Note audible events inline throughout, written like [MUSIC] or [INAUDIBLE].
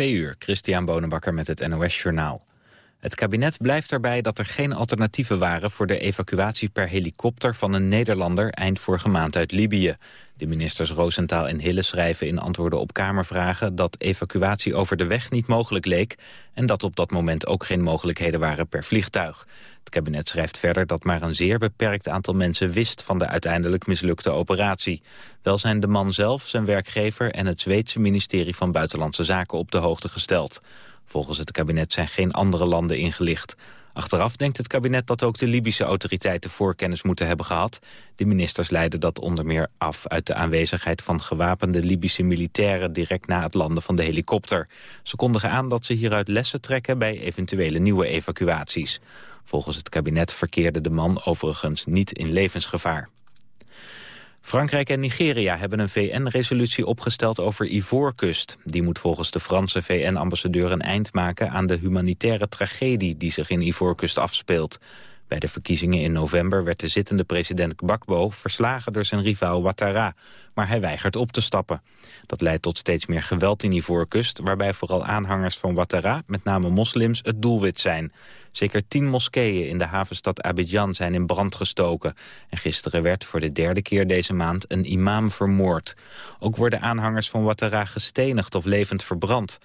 Twee uur, Christian Bonenbakker met het NOS Journaal. Het kabinet blijft erbij dat er geen alternatieven waren... voor de evacuatie per helikopter van een Nederlander eind vorige maand uit Libië. De ministers Roosentaal en Hille schrijven in antwoorden op Kamervragen... dat evacuatie over de weg niet mogelijk leek... en dat op dat moment ook geen mogelijkheden waren per vliegtuig. Het kabinet schrijft verder dat maar een zeer beperkt aantal mensen wist... van de uiteindelijk mislukte operatie. Wel zijn de man zelf, zijn werkgever en het Zweedse ministerie van Buitenlandse Zaken op de hoogte gesteld. Volgens het kabinet zijn geen andere landen ingelicht. Achteraf denkt het kabinet dat ook de Libische autoriteiten voorkennis moeten hebben gehad. De ministers leiden dat onder meer af uit de aanwezigheid van gewapende Libische militairen direct na het landen van de helikopter. Ze kondigen aan dat ze hieruit lessen trekken bij eventuele nieuwe evacuaties. Volgens het kabinet verkeerde de man overigens niet in levensgevaar. Frankrijk en Nigeria hebben een VN-resolutie opgesteld over Ivoorkust. Die moet volgens de Franse VN-ambassadeur een eind maken aan de humanitaire tragedie die zich in Ivoorkust afspeelt. Bij de verkiezingen in november werd de zittende president Gbagbo verslagen door zijn rivaal Ouattara, maar hij weigert op te stappen. Dat leidt tot steeds meer geweld in Ivoorkust, waarbij vooral aanhangers van Ouattara, met name moslims, het doelwit zijn. Zeker tien moskeeën in de havenstad Abidjan zijn in brand gestoken. En gisteren werd voor de derde keer deze maand een imam vermoord. Ook worden aanhangers van Ouattara gestenigd of levend verbrand.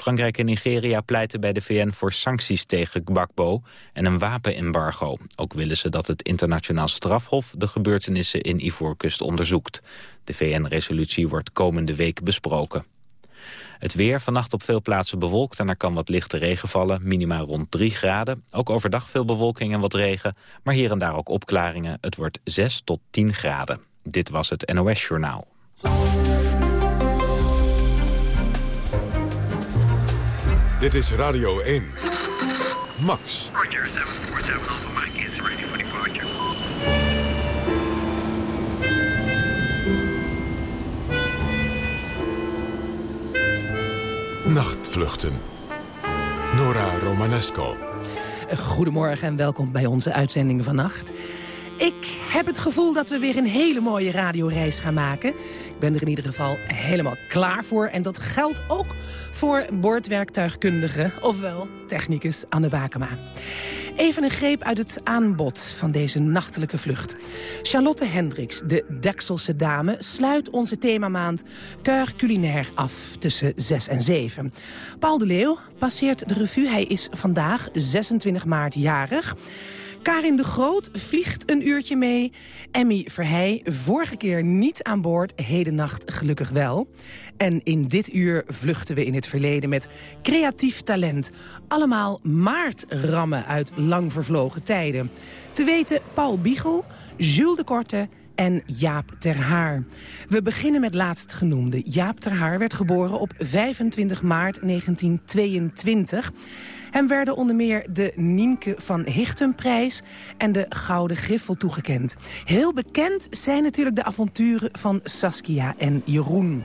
Frankrijk en Nigeria pleiten bij de VN voor sancties tegen Gbagbo en een wapenembargo. Ook willen ze dat het internationaal strafhof de gebeurtenissen in Ivoorkust onderzoekt. De VN-resolutie wordt komende week besproken. Het weer, vannacht op veel plaatsen bewolkt en er kan wat lichte regen vallen. Minima rond 3 graden. Ook overdag veel bewolking en wat regen. Maar hier en daar ook opklaringen. Het wordt 6 tot 10 graden. Dit was het NOS Journaal. Dit is Radio 1. Max. Roger, 747 Alpha Mike is ready for departure. Nachtvluchten. Nora Romanesco. Goedemorgen en welkom bij onze uitzending vannacht. Ik heb het gevoel dat we weer een hele mooie radioreis gaan maken. Ik ben er in ieder geval helemaal klaar voor. En dat geldt ook voor boordwerktuigkundige, ofwel technicus Anne Bakema. Even een greep uit het aanbod van deze nachtelijke vlucht. Charlotte Hendricks, de Dekselse dame, sluit onze themamaand Keur Culinair af tussen 6 en 7. Paul de Leeuw passeert de revue. Hij is vandaag 26 maart jarig. Karin de Groot vliegt een uurtje mee. Emmy Verheij, vorige keer niet aan boord, heden nacht gelukkig wel. En in dit uur vluchten we in het verleden met creatief talent. Allemaal maartrammen uit lang vervlogen tijden. Te weten Paul Biegel, Jules de Korte en Jaap ter Haar. We beginnen met laatstgenoemde. Jaap ter Haar werd geboren op 25 maart 1922. Hem werden onder meer de Nienke van Hichtenprijs en de Gouden Griffel toegekend. Heel bekend zijn natuurlijk de avonturen van Saskia en Jeroen.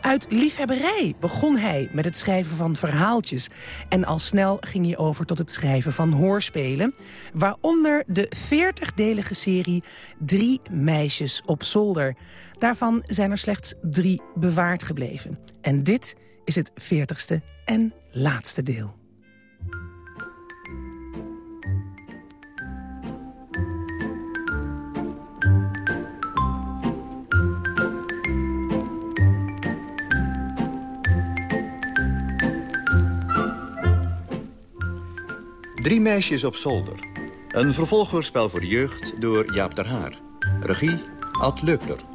Uit liefhebberij begon hij met het schrijven van verhaaltjes. En al snel ging hij over tot het schrijven van hoorspelen. Waaronder de 40-delige serie Drie meisjes op zolder. Daarvan zijn er slechts drie bewaard gebleven. En dit is het 40ste en laatste deel. Drie meisjes op zolder. Een vervolghoorspel voor jeugd door Jaap ter Haar. Regie Ad Leupler.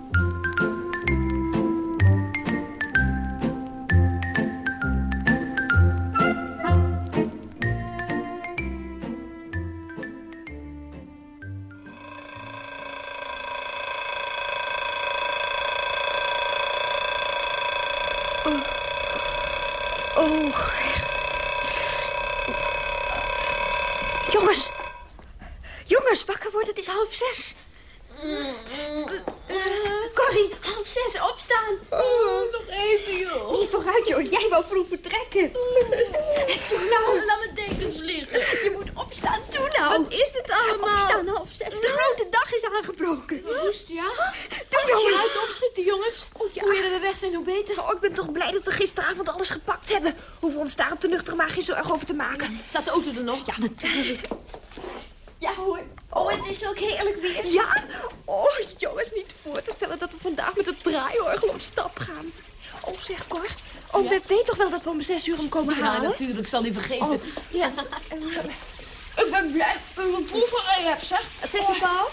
Komen Ja, halen? natuurlijk, zal die vergeten. Oh, ja. [LAUGHS] Ik ben blij dat ik een proeverij heb, zeg. Wat zeg je, Paul?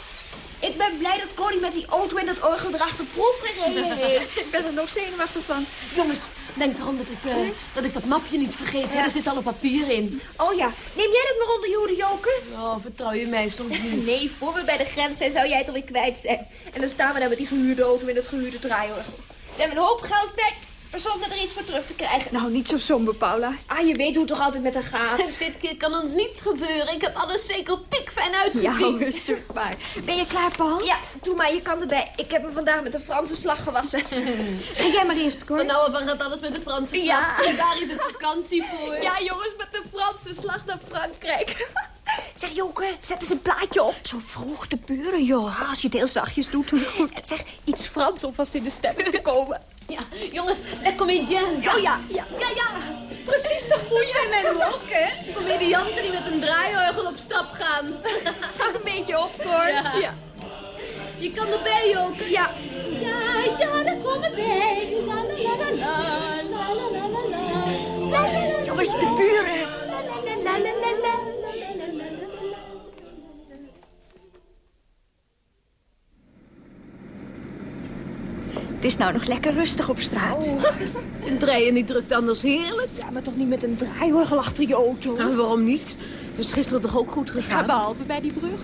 Ik ben blij dat Connie met die auto en dat orgel erachter proefgereden heeft. ik ben er nog zenuwachtig van. Jongens, denk erom dat ik, eh, dat ik dat mapje niet vergeet. hè. Er zit alle papier in. Oh ja, neem jij dat maar onder je hoede, Joke? Oh, vertrouw je mij soms niet. [LAUGHS] Nee, voor we bij de grens zijn zou jij het alweer kwijt zijn. En dan staan we daar met die gehuurde auto en dat gehuurde draaiorgel. Zijn we een hoop geld kwijt zonder er iets voor terug te krijgen. Nou, niet zo somber, Paula. Ah, je weet hoe het toch altijd met haar gaat. [LAUGHS] Dit keer kan ons niets gebeuren. Ik heb alles zeker pikfijn uitgepikt. Ja super. Ben je klaar, Paul? Ja, doe maar, je kan erbij. Ik heb hem vandaag met een Franse slag gewassen. [LAUGHS] Ga jij maar eerst, Cor. Van nou af gaat alles met de Franse slag. Ja. En daar is het vakantie voor. Ja, jongens, met de Franse slag naar Frankrijk. [LAUGHS] Zeg, Joke, zet eens een plaatje op. Zo vroeg de buren, joh. Als je het heel zachtjes doet, doe je goed. Zeg, iets Frans om vast in de stemming te komen. Ja, jongens, le comédien. Oh ja, ja, ja, ja. Precies de goeie. Dat zijn mijn ook, hè? Comedianten die met een draaiorgel op stap gaan. Staat een beetje op, Cor. Ja. ja. Je kan erbij ook. Ja. Ja, ja, daar komen wij. La, la, la, la, la, la, la, la, la, la. Jongens, de buren. La, la, la, la, la. Het is nou nog lekker rustig op straat. Vindt rijden niet drukt anders heerlijk? Ja, maar toch niet met een draaiorgel achter je auto? Nou, waarom niet? Dus gisteren toch ook goed Ja, gegaan? behalve bij die brug.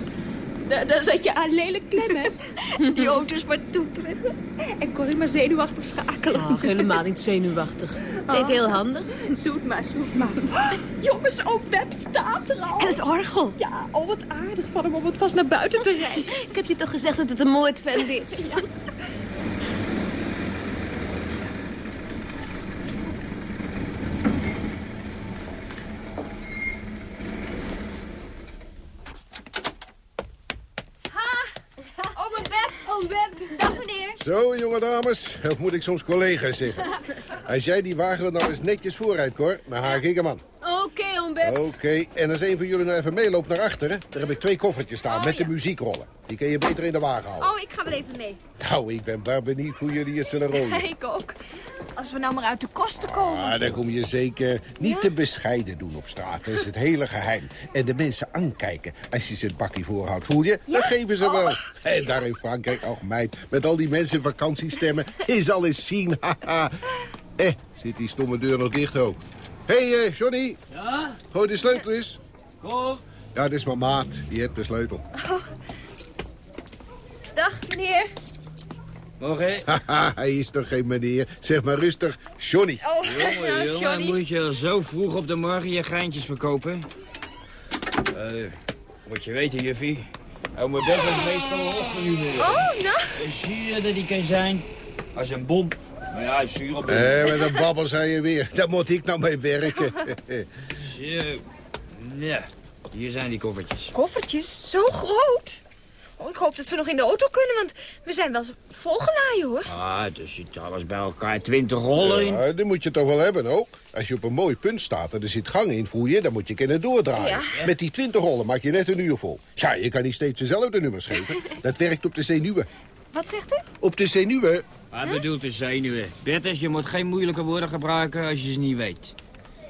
Daar, daar zat je aan lelijk klemmen. [LAUGHS] Die auto's maar toeteren. En Corrie maar zenuwachtig schakelen. Ach, helemaal niet zenuwachtig. Deed heel handig. Zoet maar, zoet maar. [GASPS] Jongens, ook Beb staat er al. En het orgel. Ja, oh wat aardig van hem om het vast naar buiten te rijden. Ik heb je toch gezegd dat het een moordvent is? [LAUGHS] Oh, mijn Beb. Oh, Beb. Dag, meneer. Zo, jonge dames, of moet ik soms collega's zeggen? [LAUGHS] Als jij die wagen er nou eens netjes vooruit, Cor, dan haak ik hem aan. Oké, Beb. Oké, en als een van jullie nou even meeloopt naar achteren... daar heb ik twee koffertjes staan Oh, met de muziekrollen. Die kun je beter in de wagen houden. Oh, ik ga wel even mee. Nou, ik ben daar benieuwd hoe jullie het zullen rollen. [LAUGHS] Ik ook. Als we nou maar uit de kosten komen. Ah, dan kom je zeker niet te bescheiden doen op straat. Dat is het hele geheim. En de mensen aankijken als je ze het bakje voorhoudt. Voel je? Dat geven ze wel. En daar in Frankrijk, ach meid, met al die mensen vakantiestemmen. Je zal eens zien, haha. Eh, zit die stomme deur nog dicht ook. Hé, hey, eh, Johnny. Ja? Gooi de sleutel eens. Kom. Ja, dat is mijn maat. Die heeft de sleutel. Dag, meneer. Morgen. Haha, [LAUGHS] hij is toch geen meneer. Zeg maar rustig, Johnny. Oh, [LAUGHS] Jongen, ja, jongen, Johnny. moet je zo vroeg op de morgen je geintjes verkopen? Eh, moet je weten, juffie. Ome Beb is meestal een ochtendhumeur. Oh, nou. En zie je dat die kan zijn? Als een bom. Maar ja, hij is zuur op de... Eh, met een babbel zei je weer. Daar moet ik nou mee werken. [LAUGHS] Zo. Ja, hier zijn die koffertjes. Koffertjes, zo groot. Oh, ik hoop dat ze nog in de auto kunnen, want we zijn wel volgeladen, hoor. Ah, er zit alles bij elkaar. Twintig rollen in. Ja, die moet je toch wel hebben ook. Als je op een mooi punt staat en er zit gang in, voel je, dan moet je kunnen doordraaien. Ja. Met die 20 rollen maak je net een uur vol. Ja, je kan niet steeds dezelfde nummers geven. [LAUGHS] Dat werkt op de zenuwen. Wat zegt u? Op de zenuwen? Wat bedoelt de zenuwen? Bertus, je moet geen moeilijke woorden gebruiken als je ze niet weet.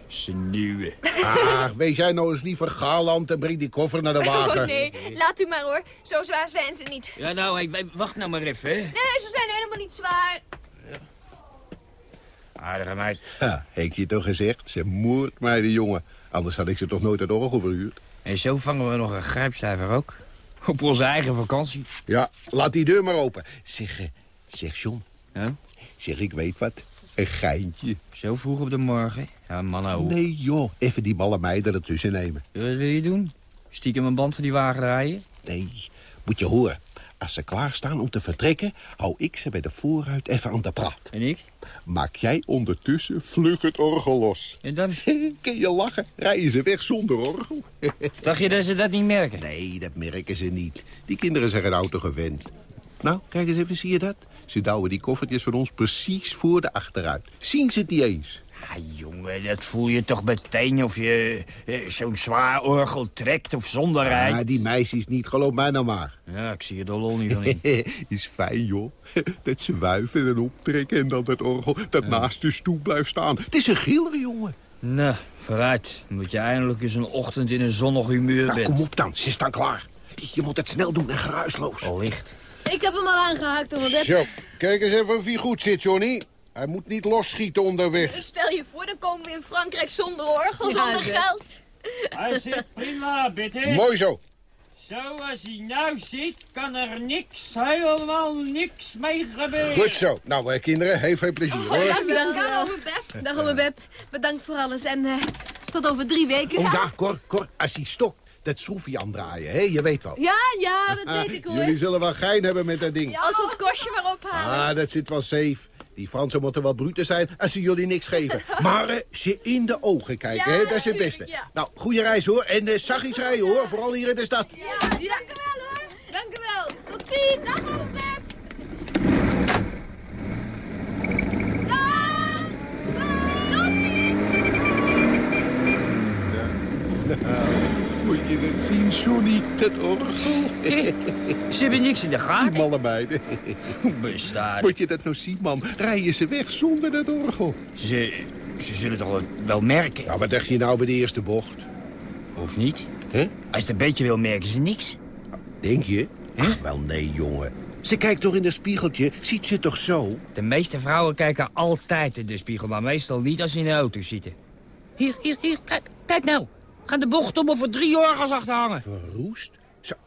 Zenuwen. Ah, wees jij nou eens liever Galand en breng die koffer naar de [LAUGHS] wagen. Oh, nee. Laat u maar, hoor. Zo zwaar zijn ze niet. Ja, nou, hey, wacht nou maar even, hè. Nee, ze zijn helemaal niet zwaar. Aardige meid. Ja, heb ik je toch gezegd? Ze moord mij, die jongen. Anders had ik ze toch nooit uit orgel verhuurd. En zo vangen we nog een grijpcijfer ook. Op onze eigen vakantie. Ja, laat die deur maar open. Zeg, eh, zeg John. Ja? Zeg, ik weet wat. Een geintje. Zo vroeg op de morgen. Ja, man, nou. Nee, joh. Even die malle meiden ertussen nemen. Wat wil je doen? Stiekem een band van die wagen rijden? Nee, moet je horen. Als ze klaarstaan om te vertrekken, hou ik ze bij de voorruit even aan de praat. En ik? Maak jij ondertussen vlug het orgel los. En dan? [LAUGHS] Kun je lachen? Rijden ze weg zonder orgel? [LAUGHS] Dacht je dat ze dat niet merken? nee, dat merken ze niet. Die kinderen zijn geen auto gewend. Nou, kijk eens even, zie je dat? Ze douwen die koffertjes van ons precies voor de achteruit. Zien ze het niet eens? Ah, jongen, dat voel je toch meteen of je eh, zo'n zwaar orgel trekt of zonder rijdt. Ja, die meisjes niet, geloof mij nou maar. Ja, ik zie er de lol niet van in. [LAUGHS] Is fijn, joh. [LAUGHS] Dat ze wuiven en optrekken en dat het orgel dat naast de stoel blijft staan. Het is een giller, jongen. nou, vooruit. Omdat je eindelijk eens een ochtend in een zonnig humeur Nou, bent. kom op dan, ze staan klaar. Je moet het snel doen en geruisloos. Allicht. Ik heb hem al aangehaakt om bed. Zo, kijk eens even of hij goed zit, Johnny. Hij moet niet losschieten onderweg. Stel je voor, dan komen we in Frankrijk zonder orgel, Ja, zonder geld. Hij zit prima, bitte. Mooi zo. Zoals hij nou zit, kan er niks, helemaal niks mee gebeuren. Goed zo. Nou, eh, kinderen, heel veel plezier, hoor. Dank, dank Dag, wel. ome Beb. Dag, ome Beb. Bedankt voor alles en eh, tot over drie weken. Oh ja, Cor, Cor, als hij stokt, dat schroefje aandraaien, hè? Je weet wel. Ja, ja, dat Ah, weet ik hoor. Jullie zullen wel gein hebben met dat ding. Als we het kostje maar ophalen. Ah, dat zit wel safe. Die Fransen moeten wel brute zijn als ze jullie niks geven. [LAUGHS] Maar eh, ze in de ogen kijken, Ja, hè? dat is het beste. ja. Nou, goede reis hoor. En uh, zachtjes rijden hoor, vooral hier in de stad. Ja, dank u wel hoor. Dank u wel. Tot ziens. Dag, ome Je dat zien, Johnny, dat orgel. [LAUGHS] Ze hebben niks in de Die gaten. malle meiden. Hoe bestaat Moet je dat nou zien, man? Rijden ze weg zonder dat orgel. Ze, ze zullen toch wel- merken, Ja, wat dacht je nou bij de eerste bocht? of niet? Hè? Als je het een beetje wil, merken ze niks. Denk je? Ach, wel nee, jongen. Ze kijkt toch in het spiegeltje, ziet ze toch zo? De meeste vrouwen kijken altijd in de spiegel, maar meestal niet als ze in de auto zitten. Hier, hier, hier, kijk, kijk nou. Gaan de bocht om of er drie orgels achter hangen. Verroest? Zou,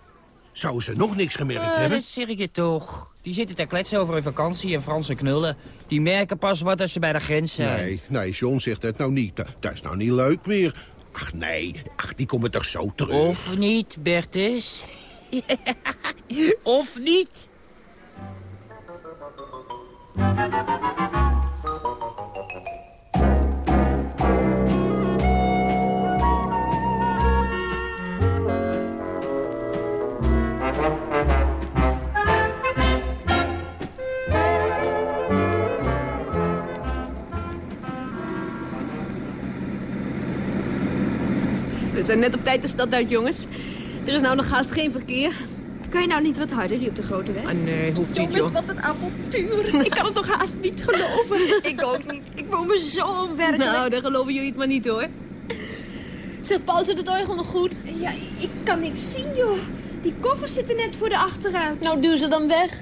zou ze nog niks gemerkt Eh, hebben? dat zeg ik je toch. Die zitten te kletsen over hun vakantie en Franse knullen. Die merken pas wat als ze bij de grens zijn. Nee, nee, John zegt dat nou niet. Dat, dat is nou niet leuk meer. Ach nee, ach, die komen toch zo terug. Of niet, Bertus? [LAUGHS] of niet? We zijn net op tijd de stad uit, jongens. Er is nou nog haast geen verkeer. Kan je nou niet wat harder hier op de grote weg? Ah, nee, hoeft niet, Jongens, wat een avontuur. [LAUGHS] Ik kan het toch haast niet geloven. [LAUGHS] ik ook niet. Ik voel me zo onwerkelijk. Nou, dan geloven jullie het maar niet, hoor. Zeg, Paul, zit het orgel nog goed? Ja, ik kan niks zien, joh. Die koffers zitten net voor de achteruit. Nou, duw ze dan weg.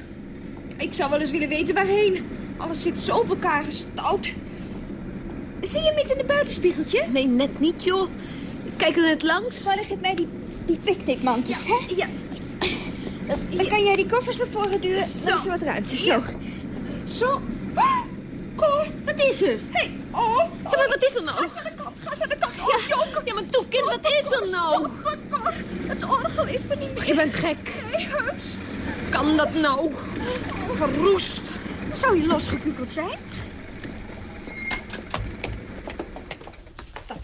Ik zou wel eens willen weten waarheen. Alles zit zo op elkaar gestouwd. Zie je hem niet in de buitenspiegeltje? Nee, net niet, joh. Kijk er net langs. Waar geef mij die, die picknickmandjes, hè? Ja. Dan kan jij die koffers naar voren duwen. Zo. Dan is er wat ruimte. Zo. Zo. Ah, Cor, wat is er? Hé, hey. oh. Ja, maar wat is er nou? Ga eens naar de kant, ga eens naar de kant. Oh, Joke. Ja, maar toe, kind, wat is er nou? Oh, Cor, het orgel is er niet meer. Je bent gek. Nee, heus. Kan dat nou? Verroest. Zou je losgekukeld zijn?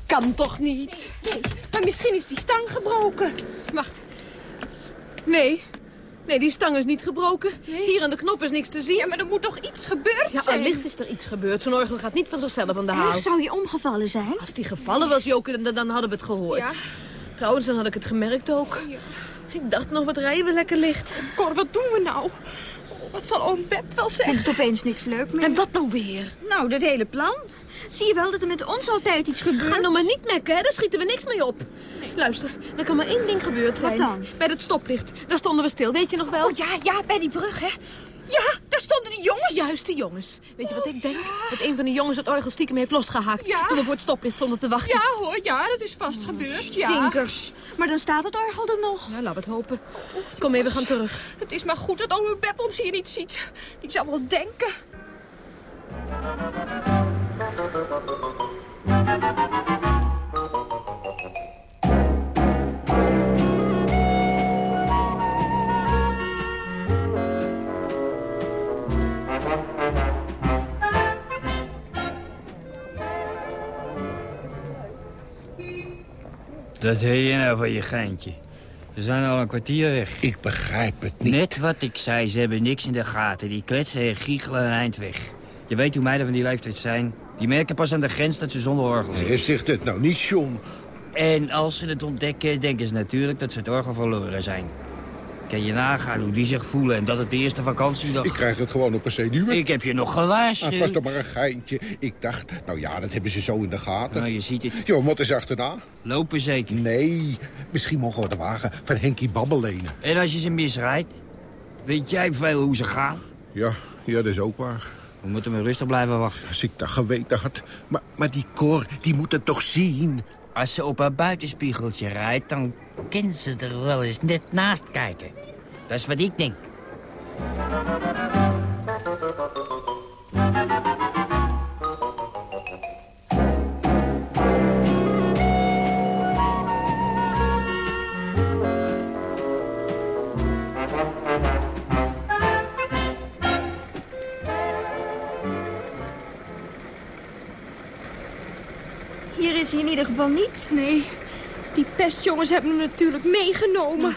Kan toch niet? Nee, maar misschien is die stang gebroken. Wacht. Nee. Nee, die stang is niet gebroken. Hier aan de knop is niks te zien. Ja, maar er moet toch iets gebeurd Ja, zijn? allicht is er iets gebeurd. Zo'n orgel gaat niet van zichzelf aan de haal. Zou je omgevallen zijn? Als die gevallen was, Joke, dan, dan hadden we het gehoord. Ja. Trouwens, dan had ik het gemerkt ook. Ik dacht nog, wat rijden we lekker licht. Cor, wat doen we nou? Oh, wat zal oom Beb wel zeggen? Vindt opeens niks leuk meer. En wat nou weer? Nou, dat hele plan. Zie je wel dat er met ons altijd iets gebeurt? Ga nou maar niet mekken, hè? daar schieten we niks mee op. Luister, er kan maar één ding gebeurd zijn. dan? Bij dat stoplicht, daar stonden we stil, weet je nog wel? Oh ja, ja, bij die brug, hè? Ja, daar stonden die jongens. Juist, die jongens. Weet je wat ik denk? Dat een van de jongens het orgel stiekem heeft losgehaakt... Ja. toen we voor het stoplicht stonden te wachten. Ja hoor, ja, dat is vast gebeurd. Ja. Stinkers. Maar dan staat het orgel er nog. Ja, laten we het hopen. Kom mee, we gaan terug. Het is maar goed dat ome Beb ons hier niet ziet. Die zou wel denken. Dat heet je nou van je geintje. Ze zijn al een kwartier weg. Ik begrijp het niet. Net wat ik zei, ze hebben niks in de gaten. Die kletsen en giechelen een eind weg. Je weet hoe meiden van die leeftijd zijn. Die merken pas aan de grens dat ze zonder orgel Hij zitten. zegt het nou niet, John. En als ze het ontdekken, denken ze natuurlijk dat ze het orgel verloren zijn. Kan je nagaan hoe die zich voelen en dat het de eerste vakantiedag... Ik krijg het gewoon op een zenuwen. Ik heb je nog Ah, gewaarschuwd. het was toch maar een geintje. Ik dacht, nou ja, dat hebben ze zo in de gaten. Nou, je ziet het. Jo, wat is achterna? Lopen zeker. Nee, misschien mogen we de wagen van Henkie Babbel lenen. En als je ze misrijdt, weet jij veel hoe ze gaan? Ja, ja, dat is ook waar. We moeten maar rustig blijven wachten. Als ik dat geweten had. Maar, maar die Cor, die moet het toch zien? Als ze op haar buitenspiegeltje rijdt, dan kan ze er wel eens net naast kijken. Dat is wat ik denk. Hij in ieder geval niet. Nee, die pestjongens hebben hem natuurlijk meegenomen.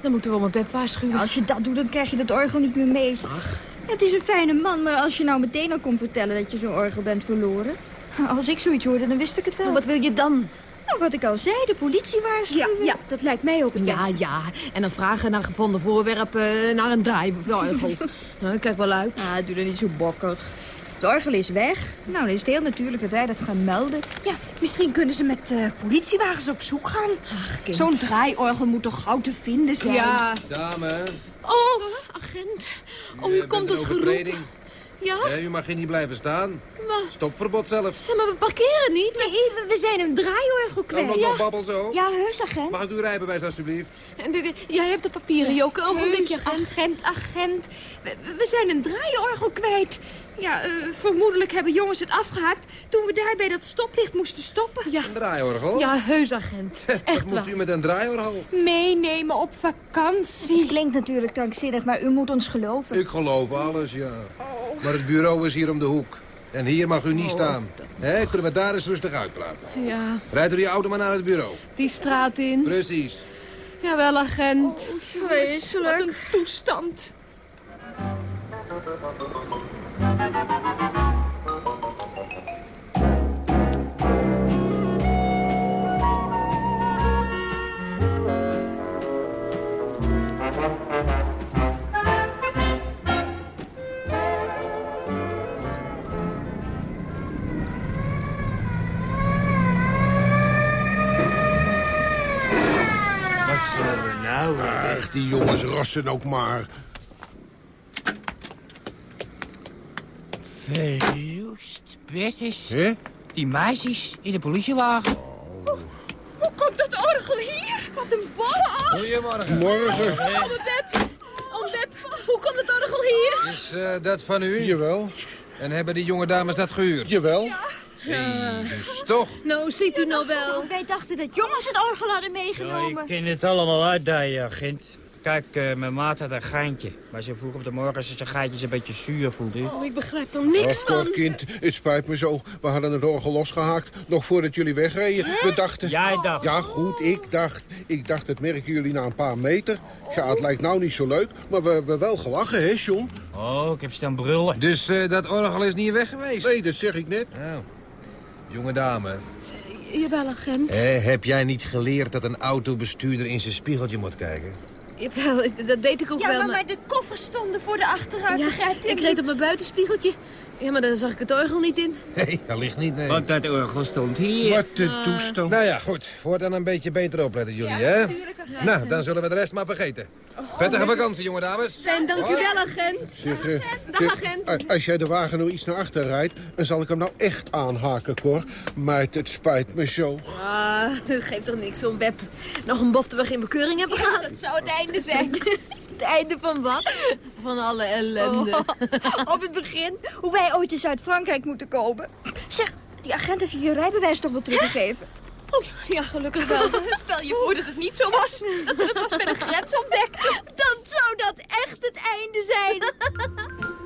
Dan moeten we om een Pep waarschuwen. Als je dat doet, dan krijg je dat orgel niet meer mee. Ach. Het is een fijne man, maar als je nou meteen al komt vertellen dat je zo'n orgel bent verloren... Als ik zoiets hoorde, dan wist ik het wel. Maar wat wil je dan? Nou, wat ik al zei, de politie waarschuwen. Ja, ja, dat lijkt mij ook het Ja, beste. ja. En dan vragen naar gevonden voorwerpen, naar een draaiorgel. [LAUGHS] nou, kijk wel uit. Ah, doe er niet zo bokkig. Het orgel is weg. Nou, dan is het heel natuurlijk dat wij dat gaan melden. Ja, misschien kunnen ze met eh, politiewagens op zoek gaan. kind. Zo'n draaiorgel moet toch gauw te vinden zijn? Ja. Dame, Oh, agent. Oh, u komt als geroep. Ja? Ja, u mag hier niet blijven staan. Maar, Stopverbod zelf. ja, maar we parkeren niet. Nee, we, we zijn een draaiorgel Kan kwijt. nog babbel zo? Ja, heus, agent. Mag ik uw rijbewijs alstublieft? En dit- Jij hebt de papieren, Joke. Een ogenblikje, agent. agent, agent. We, we zijn een draaiorgel kwijt. Ja, eh, vermoedelijk hebben jongens het afgehaakt toen we daar bij dat stoplicht moesten stoppen. Ja. Een draaiorgel? Ja, heus, agent. [LAUGHS] Wat Echt moest u met een draaiorgel? Meenemen op vakantie. Het klinkt natuurlijk krankzinnig, maar u moet ons geloven. Ik geloof alles, ja. Maar het bureau is hier om de hoek. En hier mag u niet staan. Hè, kunnen we daar eens rustig uitpraten. Ja, Rijd door je auto maar naar het bureau. die straat in. Precies. Jawel, agent. Wat een toestand. Ach, die jongens rossen ook maar. Verjoest, Bertus. Hè? Die meisjes in de politiewagen. Hoe komt dat orgel hier? Wat een bal! Goedemorgen. Morgen. Oh, Beb, hoe komt het orgel hier? Is eh, dat van u? Jawel. En hebben die jonge dames dat gehuurd? Jawel. Hey, dus toch? Nou, ziet u nou wel. Wij dachten dat jongens het orgel hadden Ja, meegenomen. ik ken het allemaal uitdijen, agent. Kijk, eh, mijn maat had een geintje. Maar ze vroeg op de morgen als ze zijn geitjes een beetje zuur voelt. u. Oh, ik begrijp er niks Ach, van. kind, het spijt me zo. We hadden het orgel losgehaakt, nog voordat jullie wegreden. We dachten... Jij dacht. Ja, goed, ik dacht. Ik dacht, dat merken jullie na een paar meter. Ja, het lijkt nou niet zo leuk, maar we hebben wel gelachen, hè, John? Oh, ik heb staan brullen. Dus eh, dat orgel is niet weg geweest? Nee, dat zeg ik net. Nou, jonge dame, Jawel, agent. eh, heb jij niet geleerd dat een autobestuurder in zijn spiegeltje moet kijken? Jawel, dat deed ik ook Ja, wel. maar, maar- maar de koffers stonden voor de achteruit, begrijpt u? ik reed op mijn buitenspiegeltje. Ja, maar daar zag ik het orgel niet in. [LAUGHS] Nee, dat ligt niet, nee. Want dat orgel stond hier. Wat een toestand. Nou ja, goed. Voortaan een beetje beter opletten jullie, hè? Nou, dan zullen we de rest maar vergeten. Prettige vakantie, jonge dames. En dank u wel, agent. Zeg, eh, Dag, zeg, agent. a- Als jij de wagen nou iets naar achter rijdt, dan zal ik hem nou echt aanhaken, Cor. Maar het, het spijt me zo. Ah, [LAUGHS] dat geeft toch niks om Beb. Nog een bof dat we geen bekeuring hebben gehad. [LAUGHS] Dat zou het einde zijn. [LAUGHS] Het einde van wat? Van alle ellende. Op het begin, hoe wij ooit in Zuid-Frankrijk moeten komen. Zeg, die agent heeft je je rijbewijs toch wel teruggegeven? Oh, ja, gelukkig wel. [LAUGHS] Stel je voor dat het niet zo was. Dat we het pas bij de grens. Dan zou dat echt het einde zijn. [LAUGHS]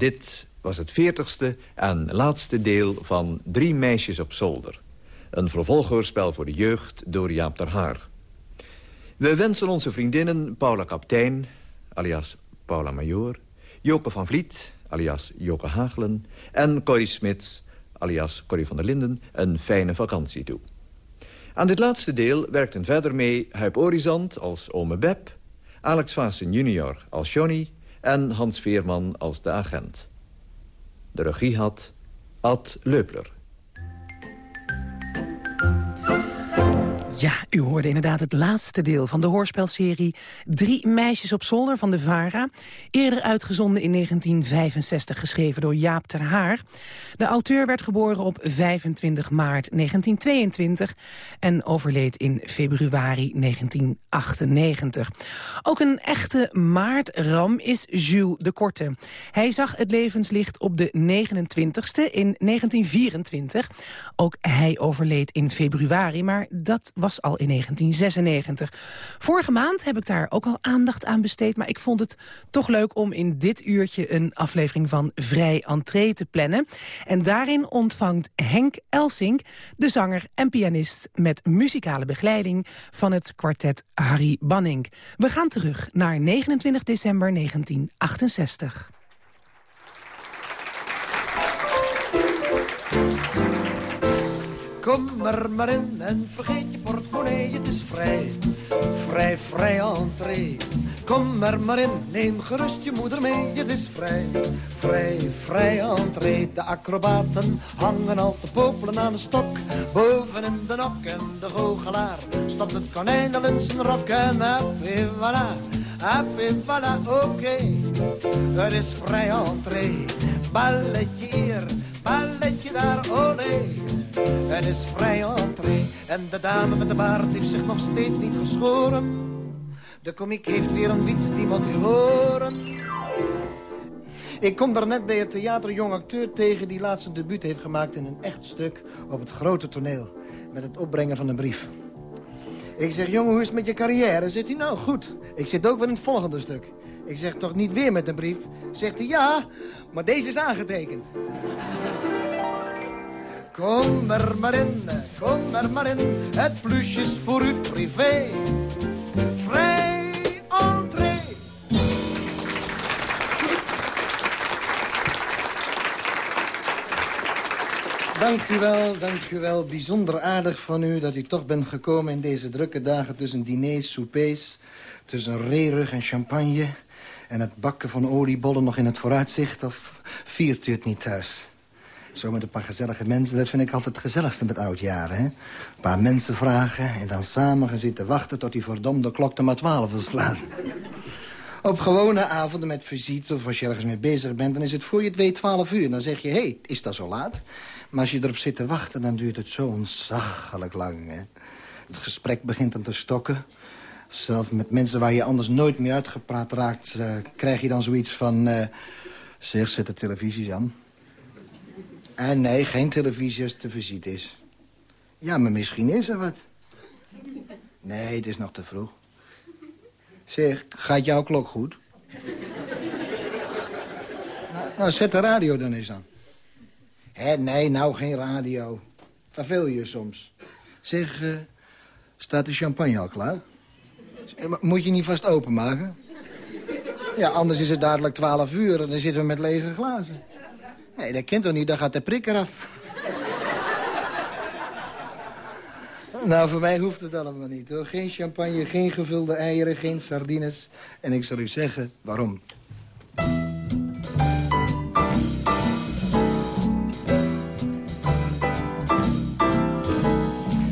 dit was het veertigste en laatste deel van Drie meisjes op zolder. Een vervolghoorspel voor de jeugd door Jaap ter Haar. We wensen onze vriendinnen Paula Kaptein, alias Paula Major... Joke van Vliet, alias Joke Hagelen... en Corrie Smits, alias Corrie van der Linden, een fijne vakantie toe. Aan dit laatste deel werkten verder mee Huip Orizant als ome Beb... Alex Vaassen junior als Johnny en Hans Veerman als de agent. De regie had Ad Leupler. Ja, u hoorde inderdaad het laatste deel van de hoorspelserie Drie meisjes op zolder van de VARA. Eerder uitgezonden in 1965, geschreven door Jaap ter Haar. De auteur werd geboren op 25 maart 1922 en overleed in februari 1998. Ook een echte maartram is Jules de Korte. Hij zag het levenslicht op de 29ste in 1924. Ook hij overleed in februari, maar dat was al in 1996. Vorige maand heb ik daar ook al aandacht aan besteed... maar ik vond het toch leuk om in dit uurtje een aflevering van Vrij Entree te plannen. En daarin ontvangt Henk Elsink, de zanger en pianist... met muzikale begeleiding van het kwartet Harry Banning. We gaan terug naar 29 december 1968. Kom er maar in en vergeet je portemonnee, het is vrij. Vrij, vrij entree. Kom er maar in, neem gerust je moeder mee, het is vrij. Vrij, vrij entree. De acrobaten hangen al te popelen aan de stok. Boven in de nok en de goochelaar stopt het konijn al in zijn rok. En happy voilà, happy voilà, oké. Het is vrij entree. Balletje hier, balletje daar, olé. Het is vrij entree en de dame met de baard heeft zich nog steeds niet geschoren. De komiek heeft weer een wiets, die moet u horen. Ik kom daar net bij het theater jong acteur tegen... die laatst een debuut heeft gemaakt in een echt stuk op het grote toneel. Met het opbrengen van een brief. Ik zeg, jongen, hoe is het met je carrière? Zit hij nou goed? Ik zit ook weer in het volgende stuk. Ik zeg, toch niet weer met een brief? Zegt hij, ja, maar deze is aangetekend. Kom er maar in, kom er maar in. Het plusje is voor u privé. Vrij entree. Dank u wel, dank u wel. Bijzonder aardig van u dat u toch bent gekomen in deze drukke dagen... tussen diners, soupers, tussen reerug en champagne... en het bakken van oliebollen nog in het vooruitzicht... of viert u het niet thuis? Zo met een paar gezellige mensen, dat vind ik altijd het gezelligste met oudjaren. Hè? Een paar mensen vragen en dan samen gaan zitten wachten... tot die verdomde klok er maar twaalf wil slaan. Op gewone avonden met visite of als je ergens mee bezig bent... dan is het voor je het weet twaalf uur. Dan zeg je, hé, hey, is dat zo laat? Maar als je erop zit te wachten, dan duurt het zo ontzaglijk lang. Hè? Het gesprek begint dan te stokken. Zelf met mensen waar je anders nooit meer uitgepraat raakt... Uh, krijg je dan zoiets van... Uh, zeg, zet de televisies aan. En Ah, nee, geen televisie als het de visite is. Ja, maar misschien is er wat. Nee, het is nog te vroeg. Zeg, gaat jouw klok goed? nou, nou, zet de radio dan eens aan. Hé, nee, nou geen radio. Verveel je soms. Zeg, uh, staat de champagne al klaar? Moet je niet vast openmaken? Ja, anders is het dadelijk 12 uur en dan zitten we met lege glazen. Nee, dat kent toch niet, dan gaat de prik eraf. nou, voor mij hoeft het allemaal niet, hoor. Geen champagne, geen gevulde eieren, geen sardines. En ik zal u zeggen waarom.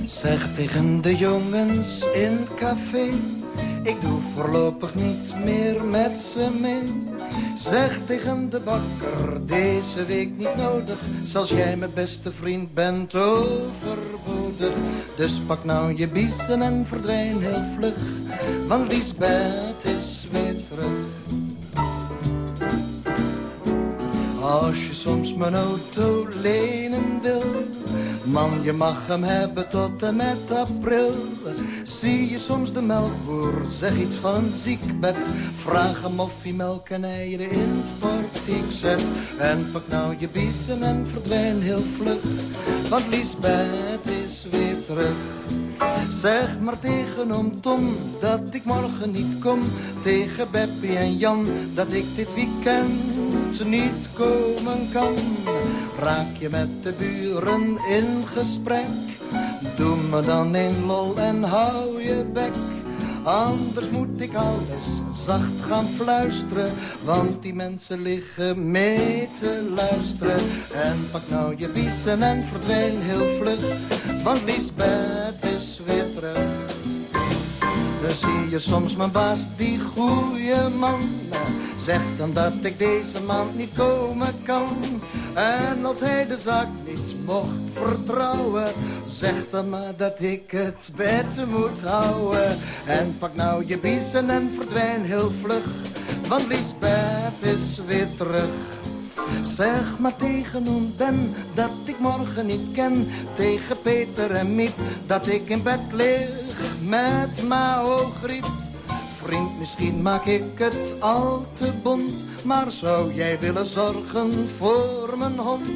Zeg tegen de jongens in café... ik doe voorlopig niet meer met ze mee... Zeg tegen de bakker, deze week niet nodig. Zelfs jij mijn beste vriend bent overbodig. Dus pak nou je biezen en verdwijn heel vlug. Want Liesbeth is weer terug. Als je soms mijn auto lenen wil... Man, je mag hem hebben tot en met april. Zie je soms de melkboer, zeg iets van ziekbed. Vraag hem of hij melk en eieren in het bord ik zet. En pak nou je biezen en verdwijn heel vlug. Want Liesbeth is weer terug. Zeg maar tegen oom Tom dat ik morgen niet kom. Tegen Beppie en Jan dat ik dit weekend niet komen kan. Raak je met de buren in gesprek. Doe me dan een lol en hou je bek. Anders moet ik alles zacht gaan fluisteren. Want die mensen liggen mee te luisteren. En pak nou je biezen en verdwijn heel vlug. Want Lisbeth is weer terug. Dan zie je soms mijn baas, die goeie man. Zegt dan dat ik deze maand niet komen kan. En als hij de zaak niet mocht vertrouwen Zeg dan maar dat ik het beter moet houden. En pak nou je biezen en verdwijn heel vlug. Want Lisbeth is weer terug. Zeg maar tegen oom Ben dat ik morgen niet ken. Tegen Peter en Miep dat ik in bed lig met Mao griep. Vriend, misschien maak ik het al te bont. Maar zou jij willen zorgen voor mijn hond?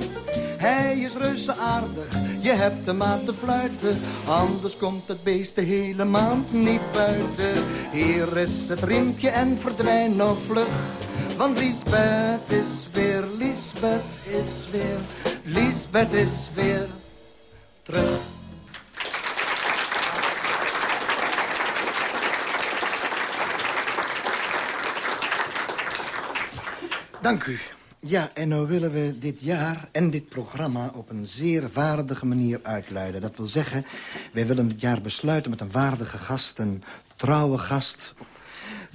Hij is reuze aardig, je hebt hem aan te fluiten. Anders komt het beest de hele maand niet buiten. Hier is het riempje en verdwijn nog vlug. Want Liesbeth is weer, Liesbeth is weer, Liesbeth is weer terug. Dank u. Ja, en nou willen we dit jaar en dit programma op een zeer waardige manier uitluiden. Dat wil zeggen, wij willen het jaar besluiten met een waardige gast, een trouwe gast.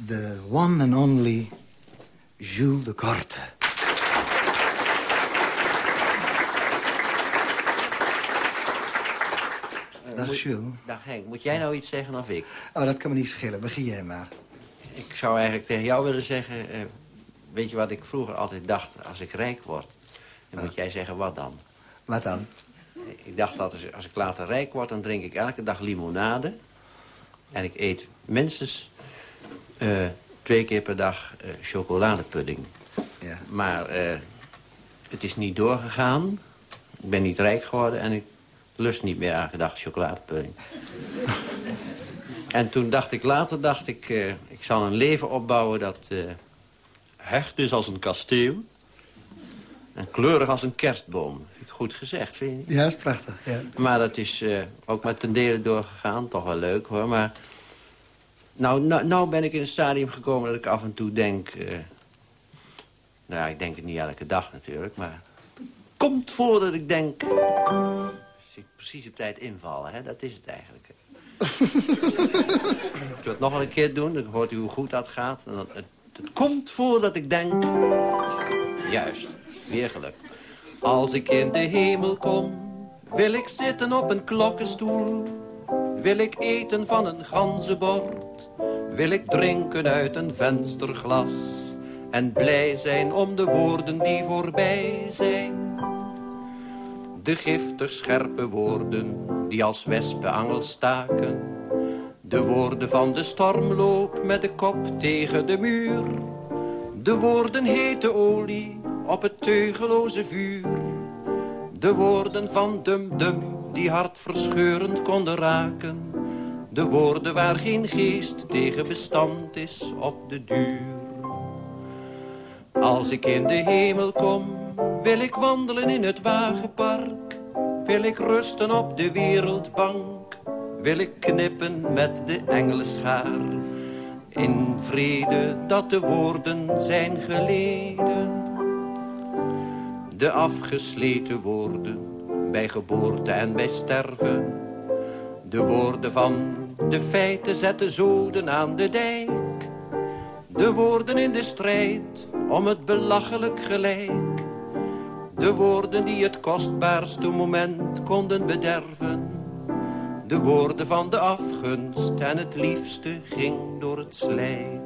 De one and only Jules de Korte. Dag Moet- Jules. Dag Henk, moet jij nou iets zeggen of ik? Oh, dat kan me niet schelen. Begin jij maar. Ik zou eigenlijk tegen jou willen zeggen... eh, weet je wat ik vroeger altijd dacht? Als ik rijk word, dan moet jij zeggen wat dan? Wat dan? Ik dacht dat als, ik later rijk word, dan drink ik elke dag limonade. En ik eet minstens eh, twee keer per dag eh, chocoladepudding. Ja. Maar eh, het is niet doorgegaan. Ik ben niet rijk geworden en ik lust niet meer elke dag chocoladepudding. [LAUGHS] en toen dacht ik, later dacht ik, ik zal een leven opbouwen dat hecht is als een kasteel. En kleurig als een kerstboom. Vind ik goed gezegd, vind je niet? Ja, is prachtig. Ja. Maar dat is eh, ook maar ten dele doorgegaan. Toch wel leuk, hoor. Maar nou, nou, nou ben ik in een stadium gekomen dat ik af en toe denk... eh, nou ja, ik denk het niet elke dag natuurlijk, maar... Komt voor dat ik denk... Als ik precies op tijd invallen, hè? dat is het eigenlijk. [LAUGHS] ik wil het nog wel een keer doen, dan hoort u hoe goed dat gaat. En dan, het, het komt voor dat ik denk... Juist, weer geluk. Als ik in de hemel kom, wil ik zitten op een klokkenstoel. Wil ik eten van een ganzenbord. Wil ik drinken uit een vensterglas. En blij zijn om de woorden die voorbij zijn. De giftig scherpe woorden die als wespenangels staken. De woorden van de stormloop met de kop tegen de muur. De woorden hete olie op het teugeloze vuur. De woorden van Dum-Dum die hartverscheurend konden raken. De woorden waar geen geest tegen bestand is op de duur. Als ik in de hemel kom, wil ik wandelen in het wagenpark. Wil ik rusten op de wereldbank. Wil ik knippen met de engelenschaar. In vrede dat de woorden zijn geleden. De afgesleten woorden, bij geboorte en bij sterven. De woorden van de feiten zetten zoden aan de dijk. De woorden in de strijd om het belachelijk gelijk. De woorden die het kostbaarste moment konden bederven. De woorden van de afgunst en het liefste ging door het slijk.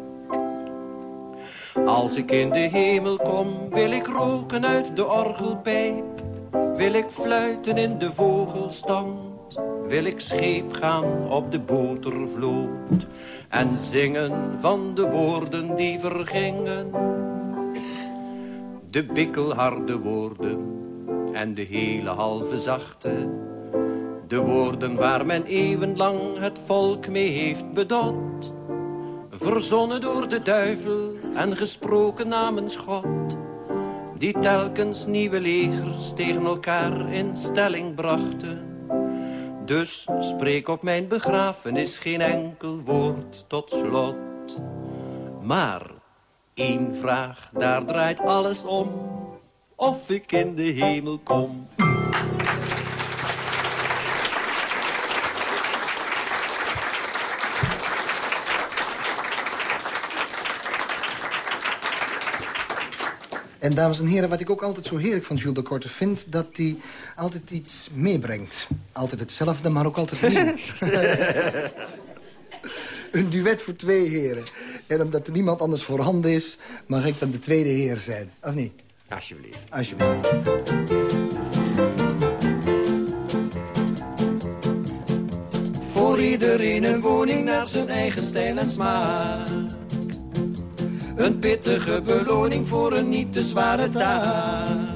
Als ik in de hemel kom, wil ik roken uit de orgelpijp. Wil ik fluiten in de vogelstand. Wil ik scheep gaan op de botervloot. En zingen van de woorden die vergingen. De bikkelharde woorden en de hele halve zachte. De woorden waar men eeuwenlang het volk mee heeft bedot. Verzonnen door de duivel en gesproken namens God. Die telkens nieuwe legers tegen elkaar in stelling brachten. Dus spreek op mijn begrafenis geen enkel woord tot slot. Maar één vraag, daar draait alles om. Of ik in de hemel kom. En dames en heren, wat ik ook altijd zo heerlijk van Jules de Korte vind... dat hij altijd iets meebrengt. Altijd hetzelfde, maar ook altijd nieuw. [LAUGHS] Een duet voor twee heren. En omdat er niemand anders voorhanden is... mag ik dan de tweede heer zijn, of niet? Alsjeblieft. Alsjeblieft. Voor iedereen een woning naar zijn eigen stijl en smaak. Een pittige beloning voor een niet te zware taak.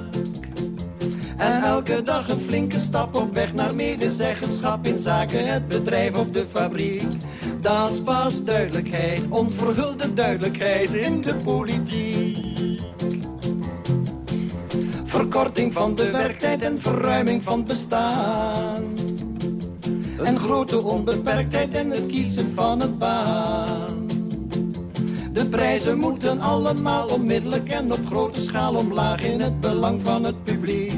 En elke dag een flinke stap op weg naar medezeggenschap in zaken het bedrijf of de fabriek. Dat is duidelijkheid, onverhulde duidelijkheid in de politiek. Verkorting van de werktijd en verruiming van bestaan. Een grote onbeperktheid en het kiezen van het baan. De prijzen moeten allemaal onmiddellijk en op grote schaal omlaag in het belang van het publiek.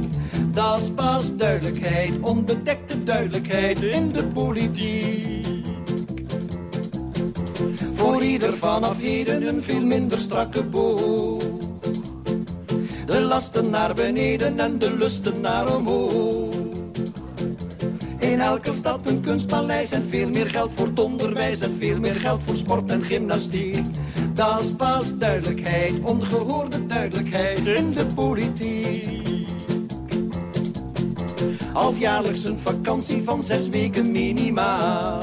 Dat is pas duidelijkheid, onbedekte duidelijkheid in de politiek. Voor ieder vanaf heden een veel minder strakke boog. De lasten naar beneden en de lusten naar omhoog. In elke stad een kunstpaleis en veel meer geld voor het onderwijs... en veel meer geld voor sport en gymnastiek. Dat pas duidelijkheid, ongehoorde duidelijkheid in de politiek. Halfjaarlijks een vakantie van zes weken minimaal.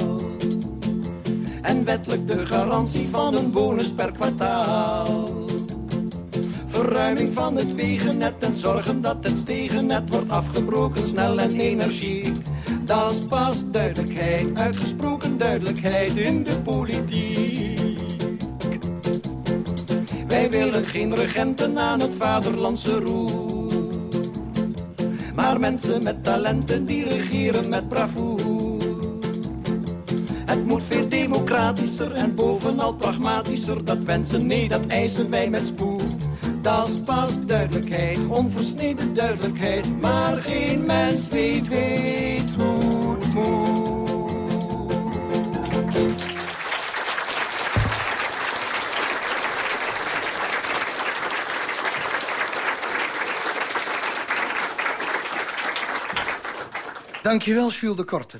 En wettelijk de garantie van een bonus per kwartaal. Verruiming van het wegennet en zorgen dat het stegennet wordt afgebroken snel en energiek. Dat pas duidelijkheid, uitgesproken duidelijkheid in de politiek. Wij willen geen regenten aan het vaderlandse roer. Maar mensen met talenten die regeren met bravoer. Het moet veel democratischer en bovenal pragmatischer. Dat wensen, nee, dat eisen wij met spoed. Dat is pas duidelijkheid, onversneden duidelijkheid. Maar geen mens weet, weet hoe het moet. Dankjewel, Jules de Korte.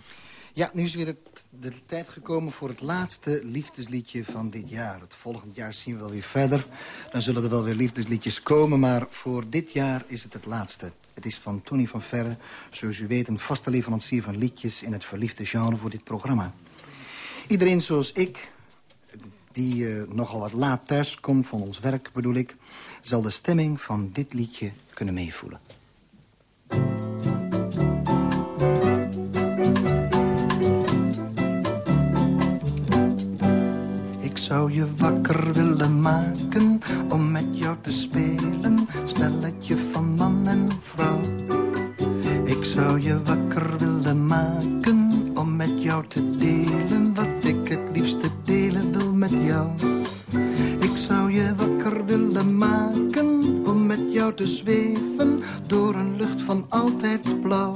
Ja, nu is weer het, de tijd gekomen voor het laatste liefdesliedje van dit jaar. Het volgend jaar zien we wel weer verder. Dan zullen er wel weer liefdesliedjes komen, maar voor dit jaar is het het laatste. Het is van Tony van Verre, zoals u weet een vaste leverancier van liedjes... in het verliefde genre voor dit programma. Iedereen zoals ik, die uh, nogal wat laat thuis komt van ons werk bedoel ik... zal de stemming van dit liedje kunnen meevoelen. Je wakker willen maken om met jou te spelen. Spelletje van man en vrouw. Ik zou je wakker willen maken om met jou te delen wat ik het liefste delen wil met jou. Ik zou je wakker willen maken om met jou te zweven door een lucht van altijd blauw.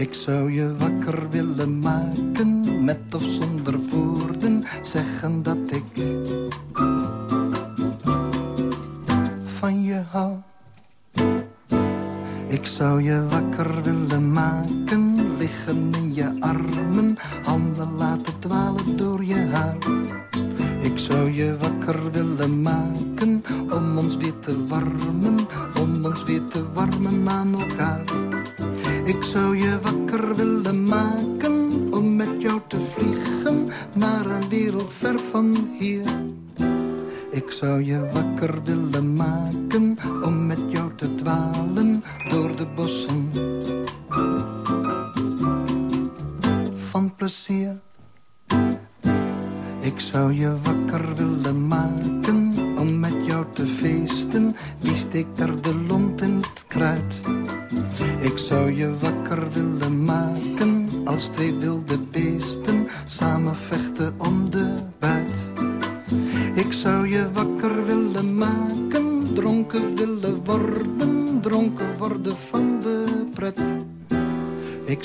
Ik zou je wakker willen maken, met of zonder woorden, zeggen dat ik zou je wakker willen maken, liggen in je armen, handen laten dwalen door je haar. Ik zou je wakker willen maken, om ons weer te warmen, om ons weer te warmen aan elkaar. Ik zou je wakker Ik zou je wakker willen maken om met jou te feesten. Wie steekt er de lont in het kruid? Ik zou je wakker willen maken als twee wilde beesten samen vechten om de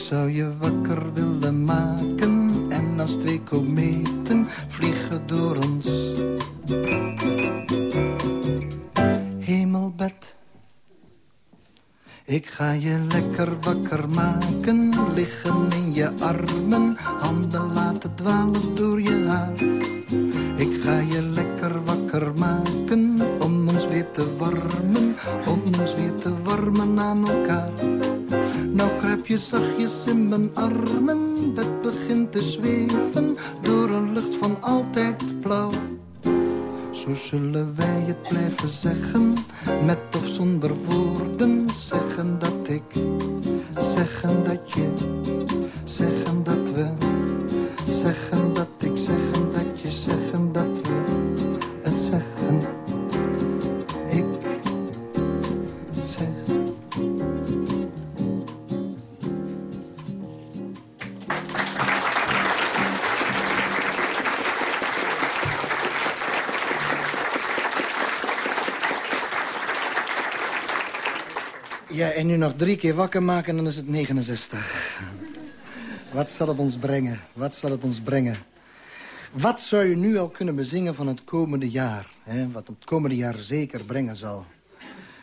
zou je wakker willen maken en als twee kometen vliegen door ons hemelbed. Ik ga je lekker wakker maken, liggen in je armen, keer wakker maken, dan is het 69. Wat zal het ons brengen? Wat zal het ons brengen? Wat zou je nu al kunnen bezingen van het komende jaar? Hè? Wat het komende jaar zeker brengen zal.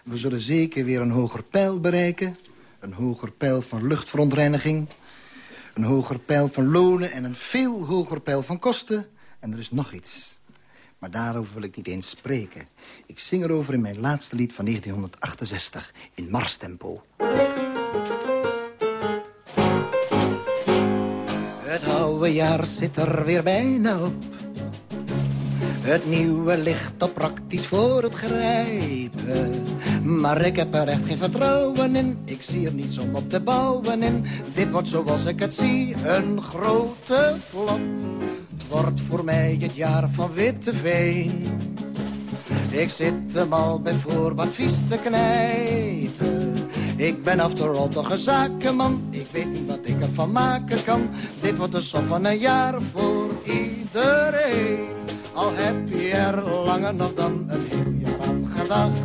We zullen zeker weer een hoger pijl bereiken. Een hoger pijl van luchtverontreiniging. Een hoger pijl van lonen en een veel hoger pijl van kosten. En er is nog iets. Maar daarover wil ik niet eens spreken. Ik zing erover in mijn laatste lied van 1968, in marstempo. Het oude jaar zit er weer bijna op. Het nieuwe ligt al praktisch voor het grijpen. Maar ik heb er echt geen vertrouwen in. Ik zie er niets om op te bouwen in. Dit wordt zoals ik het zie, een grote flop. Wordt voor mij het jaar van witte veen. Ik zit hem al bij voorbaat vies te knijpen. Ik ben all toch een zakenman. Ik weet niet wat ik ervan maken kan. Dit wordt een sof van een jaar voor iedereen. Al heb je er langer nog dan een heel jaar aan gedacht.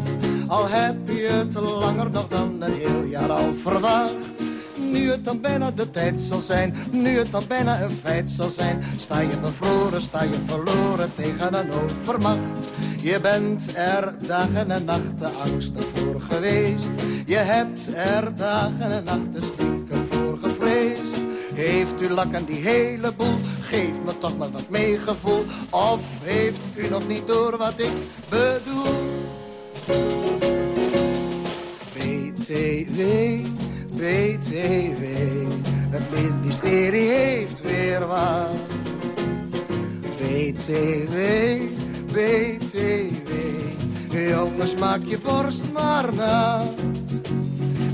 Al heb je het langer nog dan een heel jaar al verwacht. Nu het dan bijna de tijd zal zijn, nu het dan bijna een feit zal zijn. Sta je bevroren, sta je verloren tegen een overmacht. Je bent er dagen en nachten angstig voor geweest. Je hebt er dagen en nachten stiekem voor gevreesd. Heeft u lak aan die hele boel? Geef me toch maar wat meegevoel. Of heeft u nog niet door wat ik bedoel? BTW, BTW, het ministerie heeft weer wat. BTW, BTW, jongens maak je borst maar nat.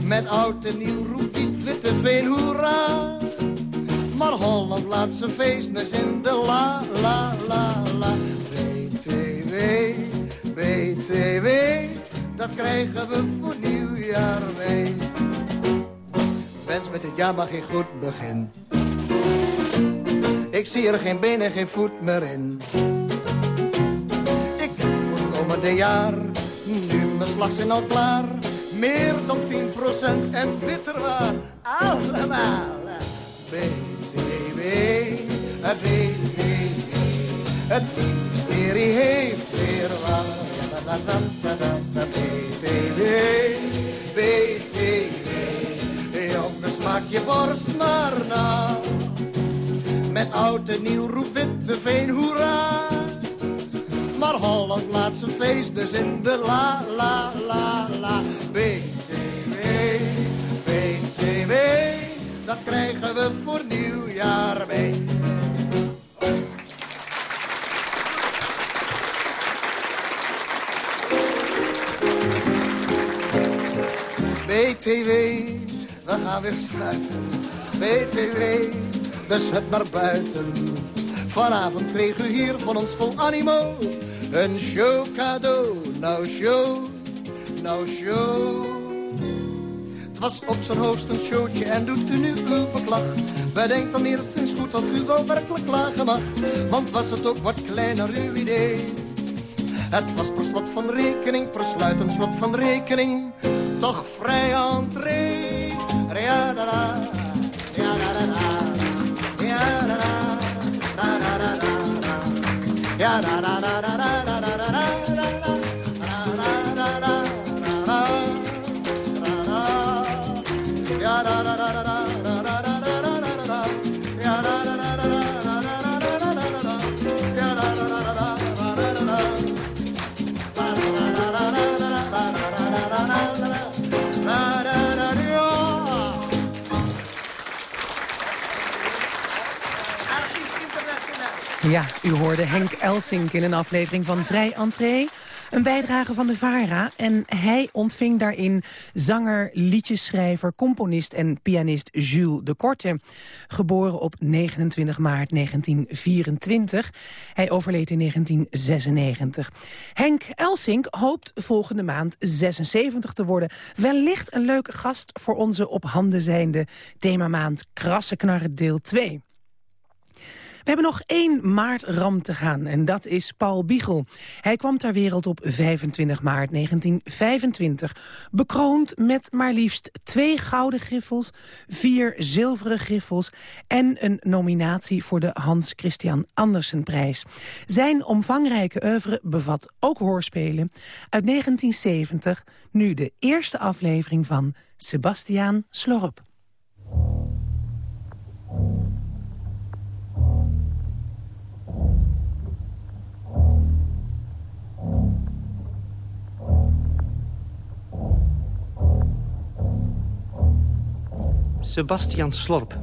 Met oud en nieuw roept niet witte veen hoera. Maar Holland laat zijn feestnes in de la, la, la, la. BTW, BTW, dat krijgen we voor nieuwjaar mee. Wens met dit jaar maar geen goed begin. Ik zie er geen been en geen voet meer in. Ik heb voor komende jaar nu mijn slagzin al klaar. Meer dan 10% en bitter waar. Allemaal. BTW, het BTW. Het ministerie heeft weer waar. BTW, BTW. Maak je borst maar. Met oud en nieuw roep witte veen hoera. Maar Holland laat zijn feest dus in de la la la la. BTW, BTW, dat krijgen we voor nieuwjaar mee. BTW, we gaan weer sluiten. BTW, dus het naar buiten. Vanavond kreeg u hier van ons vol animo. Een show cadeau, nou show, nou show. Het was op zijn hoogst een showtje en doet u nu uw verklag. Bedenk dan eerst eens goed of u wel werkelijk klagen mag. Want was het ook wat kleiner uw idee. Het was per slot van rekening, per sluitend slot van rekening. Toch vrij entree. Da, da, da, da, Ja, u hoorde Henk Elsink in een aflevering van Vrij Entree. Een bijdrage van de VARA. En hij ontving daarin zanger, liedjeschrijver, componist en pianist Jules de Korte. Geboren op 29 maart 1924. Hij overleed in 1996. Henk Elsink hoopt volgende maand 76 te worden. Wellicht een leuke gast voor onze op handen zijnde themamaand Krassenknarren deel 2. We hebben nog één maartram te gaan en dat is Paul Biegel. Hij kwam ter wereld op 25 maart 1925. Bekroond met maar liefst twee gouden griffels, vier zilveren griffels... en een nominatie voor de Hans Christian Andersenprijs. Zijn omvangrijke oeuvre bevat ook hoorspelen. Uit 1970 nu de eerste aflevering van Sebastiaan Slorp. Sebastian Slorp.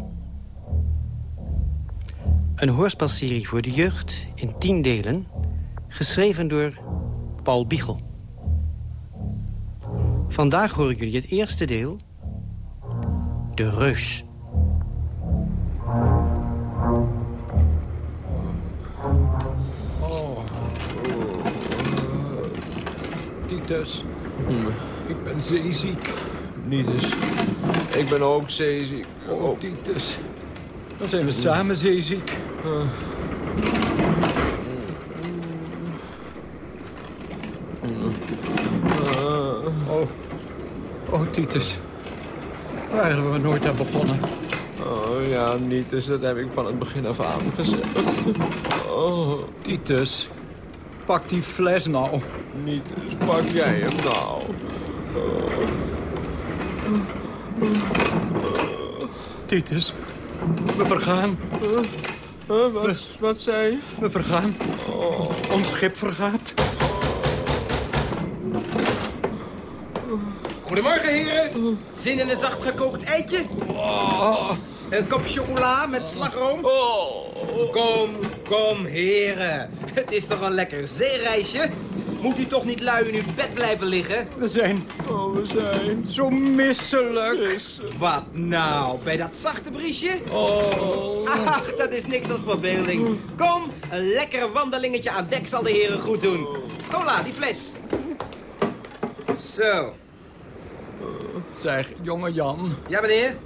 Een hoorspelserie voor de jeugd in tien delen... geschreven door Paul Biegel. Vandaag horen jullie het eerste deel... De Reus. Titus, ik ben zeeziek. Nitus, ik ben ook zeeziek. Oh, Titus, dan zijn we samen zeeziek. Oh, oh Titus, waren we nooit aan begonnen? Oh ja, Nitus, dat heb ik van het begin af aan gezegd. Oh. Titus, pak die fles nou. Nitus, pak jij hem nou. Titus, we vergaan. wat, wat zei je? We vergaan. Ons schip vergaat. Goedemorgen, heren. Zin in een zacht gekookt eitje? Een kop chocola met slagroom? Kom, kom, heren. Het is toch een lekker zeereisje? Moet u toch niet lui in uw bed blijven liggen? We zijn, oh, we zijn zo misselijk. Wat nou, bij dat zachte briesje? Oh. Ach, dat is niks als verbeelding. Kom, een lekker wandelingetje aan dek zal de heren goed doen. Cola, die fles. Zo. Zeg, jonge Jan. Ja, meneer?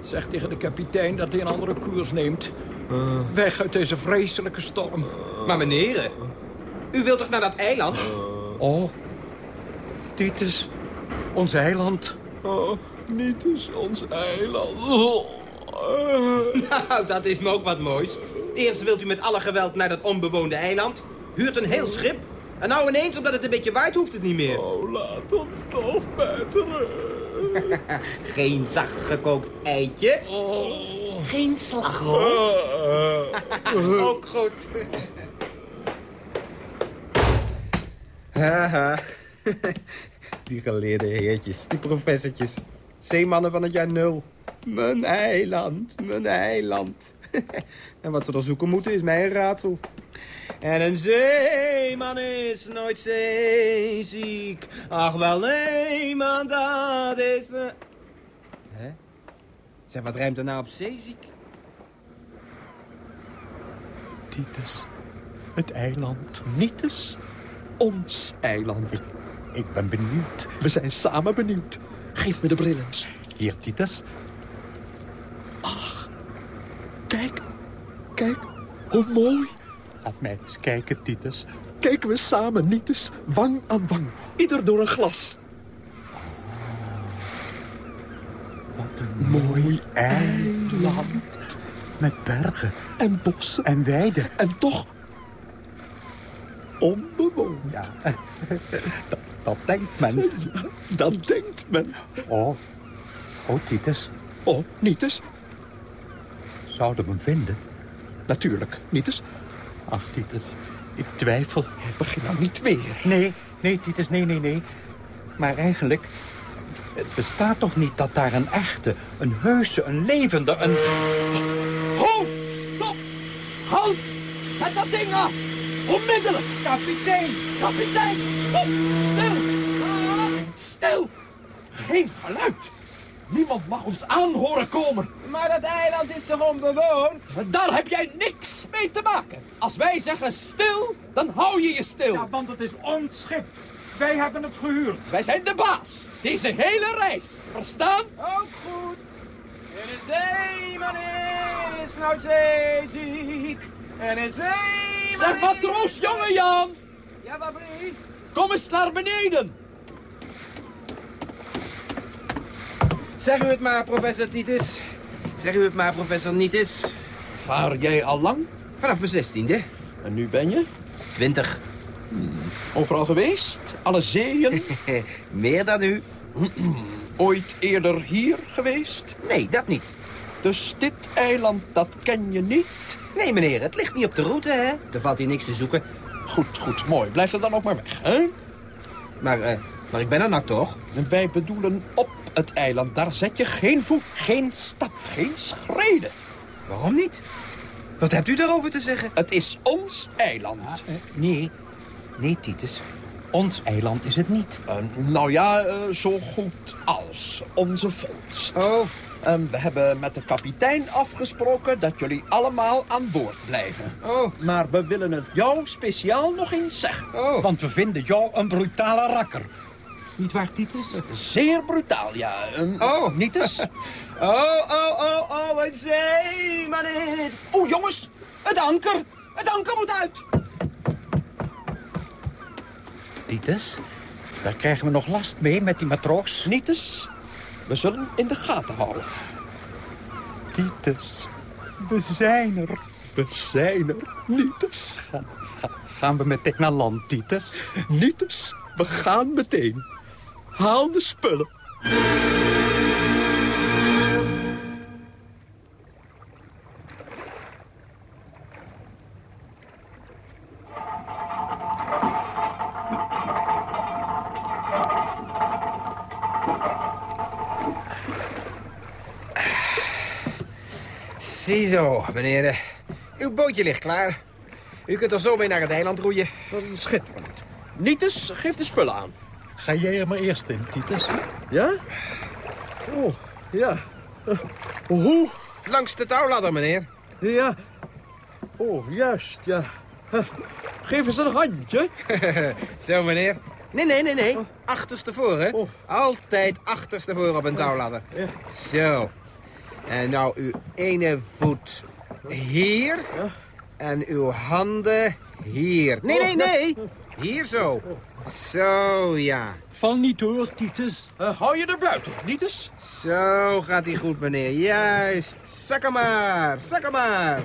Zeg tegen de kapitein dat hij een andere koers neemt. Weg uit deze vreselijke storm. Maar meneer, u wilt toch naar dat eiland? Oh, Titus, ons eiland. Oh, niet eens ons eiland. Oh. Nou, dat is me ook wat moois. Eerst wilt u met alle geweld naar dat onbewoonde eiland. Huurt een heel schip. En nou ineens, omdat het een beetje waait, hoeft het niet meer. Oh, laat ons toch betteren. [LAUGHS] Geen zacht gekookt eitje. Geen slagroom. [LAUGHS] ook goed. Haha. [LAUGHS] Die geleerde heertjes, die professortjes. Zeemannen van het jaar nul. Mijn eiland, mijn eiland. [LAUGHS] en wat ze er zoeken moeten is mij een raadsel. En een zeeman is nooit zeeziek. Ach wel nee, man, dat is me... Zeg, wat rijmt er nou op zeeziek? Titus, het eiland. Nietes, ons eiland. Ik, ben benieuwd. We zijn samen benieuwd. Geef me de bril eens. Hier, Titus. Ach, kijk, kijk, hoe mooi. Laat mij eens kijken, Titus. Kijken we samen, Nietes, wang aan wang. Ieder door een glas. Wat een mooi eiland. Met bergen en bossen en weiden. En toch onbewoond. Ja, [LAUGHS] dat, dat denkt men. dat denkt men. Oh, oh, Titus. Oh, Nietes. Zouden we hem vinden? Natuurlijk, Nietes. Ach, Titus, ik twijfel. Begin nou niet meer. Nee, nee, Titus, nee, nee, nee. Maar eigenlijk, het bestaat toch niet dat daar een echte, een heuse, een levende, een... Ho! Stop! Halt! Zet dat ding af! Onmiddellijk! Kapitein! Kapitein! Stop! Stil! Stil! Geen geluid! Niemand mag ons aanhoren komen. Maar dat eiland is toch onbewoond? Daar heb jij niks mee te maken. Als wij zeggen stil, dan hou je je stil. Ja, want het is ons schip. Wij hebben het gehuurd. Wij zijn de baas. Deze hele reis. Verstaan? Ook goed. En een zeeman is nooit zeeziek. En een zeeman Zeg matroos, jonge Jan. Ja, wat brief? Kom eens naar beneden. Zeg u het maar, professor Titus. Zeg u het maar, professor Nietis. Vaar jij al lang? Vanaf mijn zestiende. En nu ben je? Twintig. Overal geweest? Alle zeeën? [LAUGHS] Meer dan u. [CLEARS THROAT] Ooit eerder hier geweest? Nee, dat niet. Dus dit eiland, dat ken je niet? Nee, meneer, het ligt niet op de route, hè? Er valt hier niks te zoeken. Goed, goed, mooi. Blijf er dan ook maar weg, hè? Maar, eh, maar ik ben er nou toch? En wij bedoelen op het eiland. Daar zet je geen voet, geen stap, geen schrede. Waarom niet? Wat hebt u daarover te zeggen? Het is ons eiland. Nee, nee, Titus. Ons eiland is het niet. Uh, nou ja, uh, zo goed als onze vondst. Oh. Um, we hebben met de kapitein afgesproken dat jullie allemaal aan boord blijven. Oh. Maar we willen het jou speciaal nog eens zeggen. Oh. Want we vinden jou een brutale rakker. Niet waar, Titus? Zeer brutaal, ja. Um, oh. Nietes? [LAUGHS] oh, oh, oh, oh, een zeeman is... Oh, jongens, het anker. Het anker moet uit. Titus, daar krijgen we nog last mee met die matroos. Nietes, we zullen in de gaten houden. Titus, we zijn er. We zijn er. Nietes. Ga, ga, gaan we meteen naar land, Titus? Nietes, we gaan meteen. Haal de spullen. Ziezo, meneer. Uw bootje ligt klaar. U kunt er zo mee naar het eiland roeien. Schitterend. Nietes, geef de spullen aan. Ga jij er maar eerst in, Titus? Ja? Oh, ja. Uh, hoe? Langs de touwladder, meneer. Ja. Oh, juist, ja. Uh, geef eens een handje. [LAUGHS] Zo, meneer. Nee, nee, nee, nee. Oh. Achterstevoren. Oh. Altijd achterstevoren op een touwladder. Ja. Zo. En nou uw ene voet hier. En uw handen hier. Nee, nee, nee. Hier zo. Zo, ja. Val niet hoor, Titus. Uh, hou je er buiten, Nietes? Zo gaat hij goed, meneer. Juist. Zak hem maar. Zak hem maar.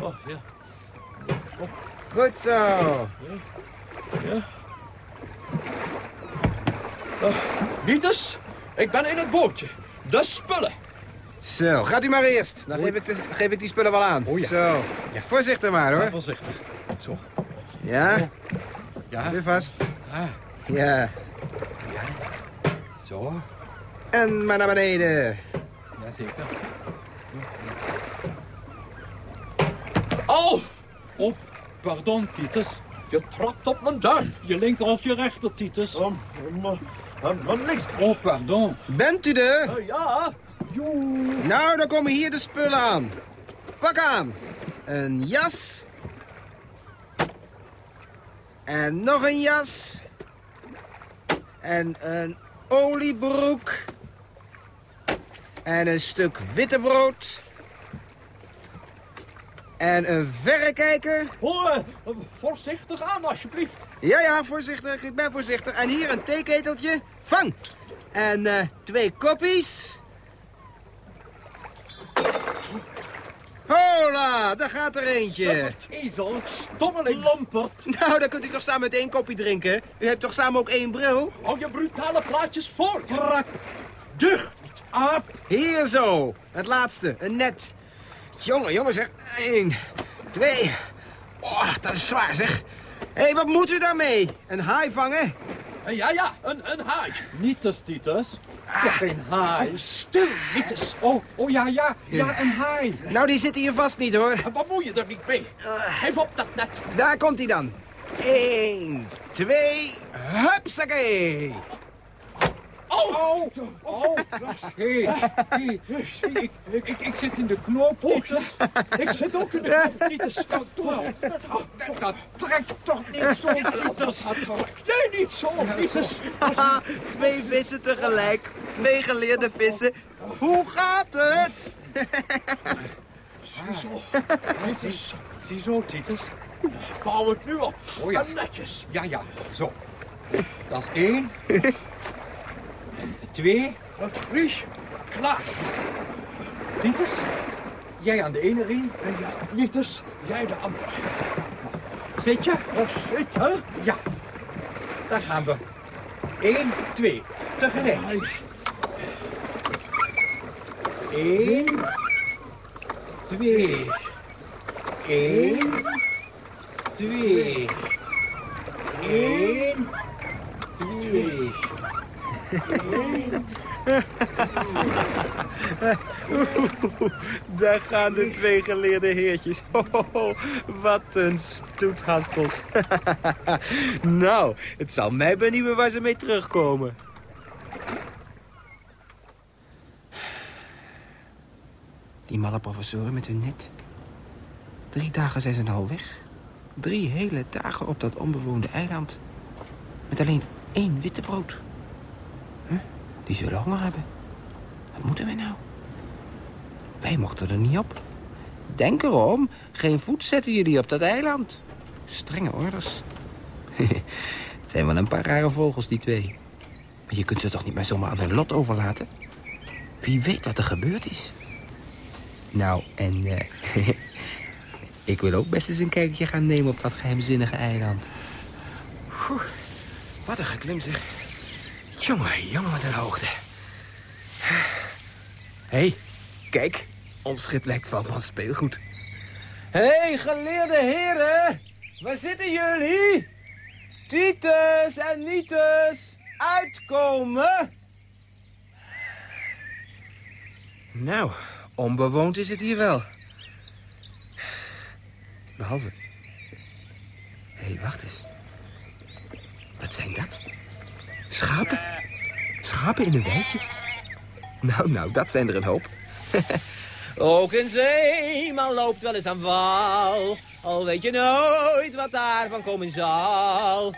Oh, ja. Oh. Goed zo. Ja. ja. Uh, Nietes, ik ben in het bootje. De spullen. Zo, gaat u maar eerst. Dan geef ik, de, geef ik die spullen wel aan. Oh, ja. Zo. Ja, voorzichtig maar, hoor. Ja, voorzichtig. Zo. Ja? Ja. Weer vast. Ah. Ja. Ja. Zo. En maar naar beneden. Jazeker. Oh, oh, pardon, Titus. Je trapt op mijn duim. Je linker of je rechter, Titus? Oh, mijn linker. Oh, pardon. Bent u er? Eh, ja. Nou, dan komen hier de spullen aan. Pak aan. Een jas. En nog een jas. En een oliebroek. En een stuk wittebrood. En een verrekijker. Hoor, voorzichtig aan, alsjeblieft. Ja, ja, voorzichtig. Ik ben voorzichtig. En hier een theeketeltje. Vang. En eh, twee koppies. Hola, daar gaat er eentje. Ezel, stommeling. Lampert. Nou, dan kunt u toch samen met één koppie drinken? U hebt toch samen ook één bril? Hou je brutale plaatjes voor. Rak. Ducht. Aap. Hier zo. Het laatste, een net. Jongen, jongen zeg. Eén, twee. Oh, dat is zwaar zeg. Hé, hey, wat moet u daarmee? Een haai vangen? Ja, ja, een, een haai. Nietus, Titus. Ja, geen haai. stil, Nietus. Oh, oh ja, ja, ja, een haai. Nou, die zit hier vast niet, hoor. Wat moet je er niet mee? Geef op dat net. Daar komt hij dan. Eén, twee, hupsakee. Oh, oh, oh, hey, hey, ik, ik, ik, ik zit in de knoop, Titus. Ik zit ook in de knoop, Titus. Dat trekt toch niet zo, Titus. Nee, niet zo, Titus. Twee vissen tegelijk. Twee geleerde vissen. Hoe gaat het? Ziezo, Titus. Ziezo, Titus. Vouw het nu op. Oh ja. Netjes. Ja, ja, zo. Dat is één. Twee. Drie. Klaar. Titus, jij aan de ene riem. En ja, Nietus, jij de andere. Zit je? Zit je? Ja. Daar gaan we. Eén, twee. Tegelijk. Eén. Twee. Eén. Twee. Eén. Twee. [LAUGHS] Daar gaan de twee geleerde heertjes. [LAUGHS] Ho, wat een stoethaspels. [LAUGHS] nou, het zal mij benieuwen waar ze mee terugkomen. Die malle professoren met hun net. Drie dagen zijn ze al weg. Drie hele dagen op dat onbewoonde eiland. Met alleen één witte brood. Die zullen honger hebben. Wat moeten wij nou? Wij mochten er niet op. Denk erom, geen voet zetten jullie op dat eiland. Strenge orders. [LAUGHS] Het zijn wel een paar rare vogels, die twee. Maar je kunt ze toch niet maar zomaar aan hun lot overlaten? Wie weet wat er gebeurd is. Nou, en eh, [LAUGHS] ik wil ook best eens een kijkje gaan nemen op dat geheimzinnige eiland. Wat een geklim zeg. Jongen, jongen, wat een hoogte. Hé, hey, kijk. Ons schip lijkt wel van speelgoed. Hé, hey, geleerde heren. Waar zitten jullie? Titus en Nietus, uitkomen. Nou, onbewoond is het hier wel. Behalve... Hé, hey, wacht eens. Wat zijn dat? Schapen? Schapen in een weidje? Nou, nou, dat zijn er een hoop. [LAUGHS] Ook een zeeman loopt wel eens aan wal. Al weet je nooit wat daarvan komen zal.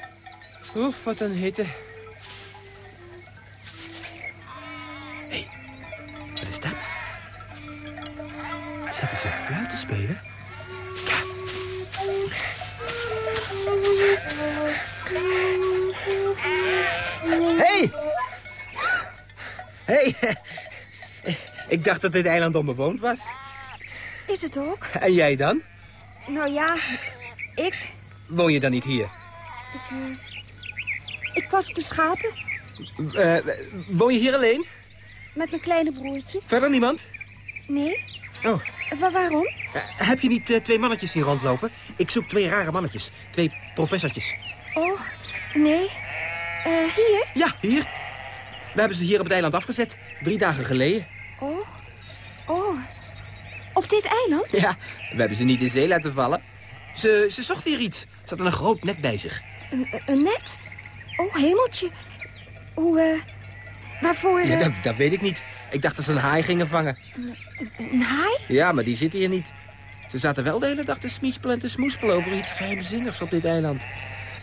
Oef, wat een hitte. Hé, hey, wat is dat? Zitten ze fluit te spelen? Hé! Hé! Hey. [LAUGHS] Ik dacht dat dit eiland onbewoond was. Is het ook? En jij dan? Nou ja, ik... Woon je dan niet hier? Ik, uh, ik pas op de schapen. Uh, woon je hier alleen? Met mijn kleine broertje. Verder niemand? Nee. Oh. Wa waarom? Uh, heb je niet twee mannetjes hier rondlopen? Ik zoek twee rare mannetjes. Twee professortjes. Oh, nee. Hier? Ja, hier. We hebben ze hier op het eiland afgezet. Drie dagen geleden. Oh. Oh. Op dit eiland? Ja, we hebben ze niet in zee laten vallen. Ze, ze zocht hier iets. Ze had een groot net bij zich. Een, een net? Oh, hemeltje. Hoe, eh... waarvoor... Ja, eh, dat, dat weet ik niet. Ik dacht dat ze een haai gingen vangen. Een haai? Ja, maar die zitten hier niet. Ze zaten wel de hele dag te smiespelen en te smoespelen over iets geheimzinnigs op dit eiland.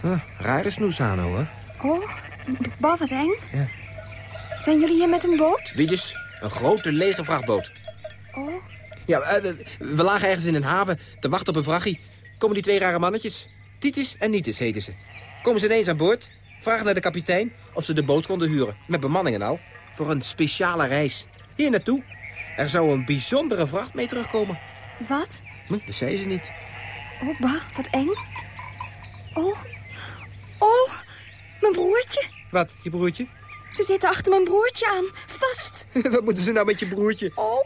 Huh, rare snoeshano, hoor. Oh, bah, wat eng. Ja. Zijn jullie hier met een boot? Wie dus? Een grote lege vrachtboot. Oh, Ja, eh, we, we lagen ergens in een haven te wachten op een vrachtie. Komen die twee rare mannetjes. Titus en Nitus heten ze. Komen ze ineens aan boord, vragen naar de kapitein of ze de boot konden huren. Met bemanning en al. Voor een speciale reis. Hier naartoe. Er zou een bijzondere vracht mee terugkomen. wat? Hm, dat zei ze niet. Oh, bah, wat eng. Oh. Wat, je broertje? Ze zitten achter mijn broertje aan, vast. [LAUGHS] Wat moeten ze nou met je broertje? Oh,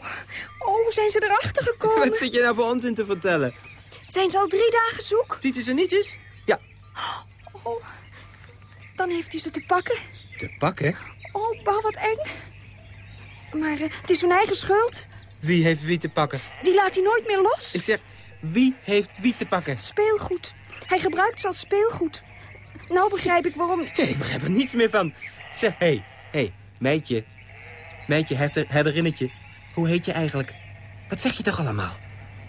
oh, zijn ze erachter gekomen? Wat zit je nou voor onzin te vertellen? Zijn ze al drie dagen zoek? Titus en Nitus? Ja. Oh, dan heeft hij ze te pakken. Te pakken? Oh, bah, wat eng. Maar eh, het is hun eigen schuld. Wie heeft wie te pakken? Die laat hij nooit meer los. Ik zeg, wie heeft wie te pakken? Speelgoed. Hij gebruikt ze als speelgoed. Nou begrijp ik waarom... Ik begrijp er niets meer van. Zeg, hé, hey, hé, hey, meidje. Meidje, herder, herderinnetje. Hoe heet je eigenlijk? Wat zeg je toch allemaal?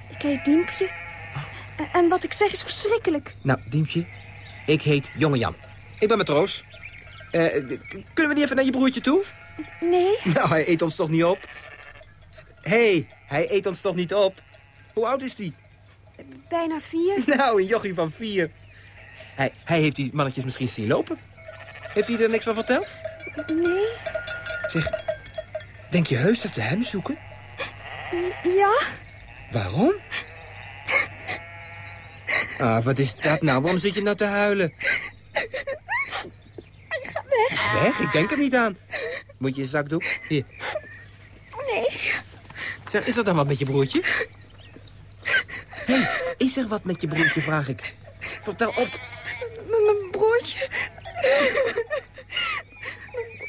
Ik heet Diempje. En- En wat ik zeg is verschrikkelijk. Nou, Diempje, ik heet Jonge Jan. Ik ben matroos. Eh, k- kunnen we niet even naar je broertje toe? Nee, Nou, hij eet ons toch niet op? Hé, hey, hij eet ons toch niet op? Hoe oud is die? bijna vier. Nou, een jochie van vier. Hij, hij heeft die mannetjes misschien zien lopen. Heeft hij er niks van verteld? Nee, Zeg, denk je heus dat ze hem zoeken? ja. Waarom? Ah, wat is dat nou? Waarom zit je nou te huilen? Ga weg. Weg? Ik denk er niet aan. Moet je je zakdoek? Hier. Nee. Zeg, is er dan wat met je broertje? Hé, hey, is er wat met je broertje, vraag ik. Vertel op. Mijn broertje.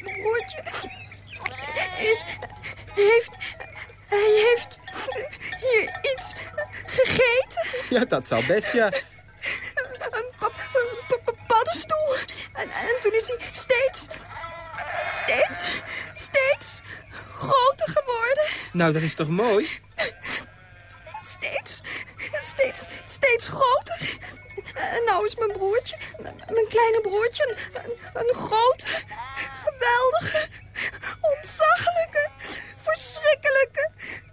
Mijn broertje. Is... Heeft... Hij heeft... Hier iets gegeten. Ja, dat zou best, ja. Een, pa- een pa- pa- paddenstoel. En, en toen is hij steeds... Steeds... Steeds... Groter geworden. Nou, dat is toch mooi? Steeds... Steeds... Steeds groter. En nou is mijn broertje... Mijn kleine broertje... Een, een, grote... Geweldige... Ontzaglijke... Verschrikkelijke...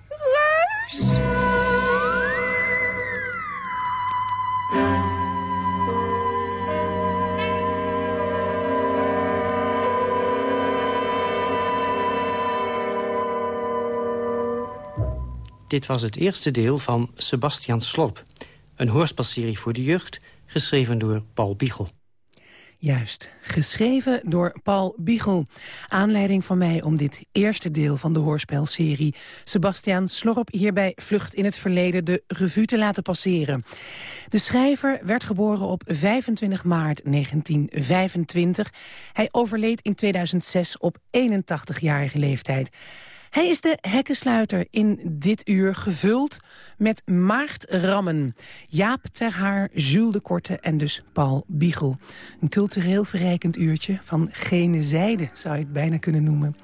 Reus. Dit was het eerste deel van Sebastian Slorp. Een hoorspelserie voor de jeugd, geschreven door Paul Biegel. Juist, geschreven door Paul Biegel. Aanleiding van mij om dit eerste deel van de hoorspelserie... Sebastiaan Slorp hierbij Vlucht in het Verleden de revue te laten passeren. De schrijver werd geboren op 25 maart 1925. Hij overleed in 2006 op 81-jarige leeftijd. Hij is de hekkensluiter in dit uur gevuld met Maart Rammen. Jaap Terhaar, Jules de Korte en dus Paul Biegel. Een cultureel verrijkend uurtje van gene zijde, zou je het bijna kunnen noemen.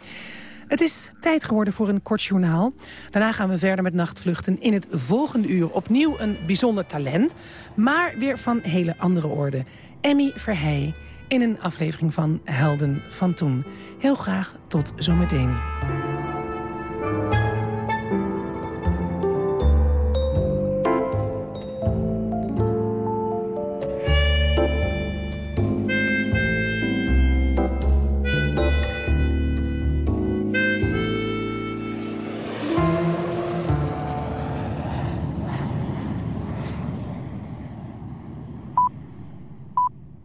Het is tijd geworden voor een kort journaal. Daarna gaan we verder met nachtvluchten. In het volgende uur opnieuw een bijzonder talent, maar weer van hele andere orde. Emmy Verheij in een aflevering van Helden van Toen. Heel graag tot zometeen. Bye.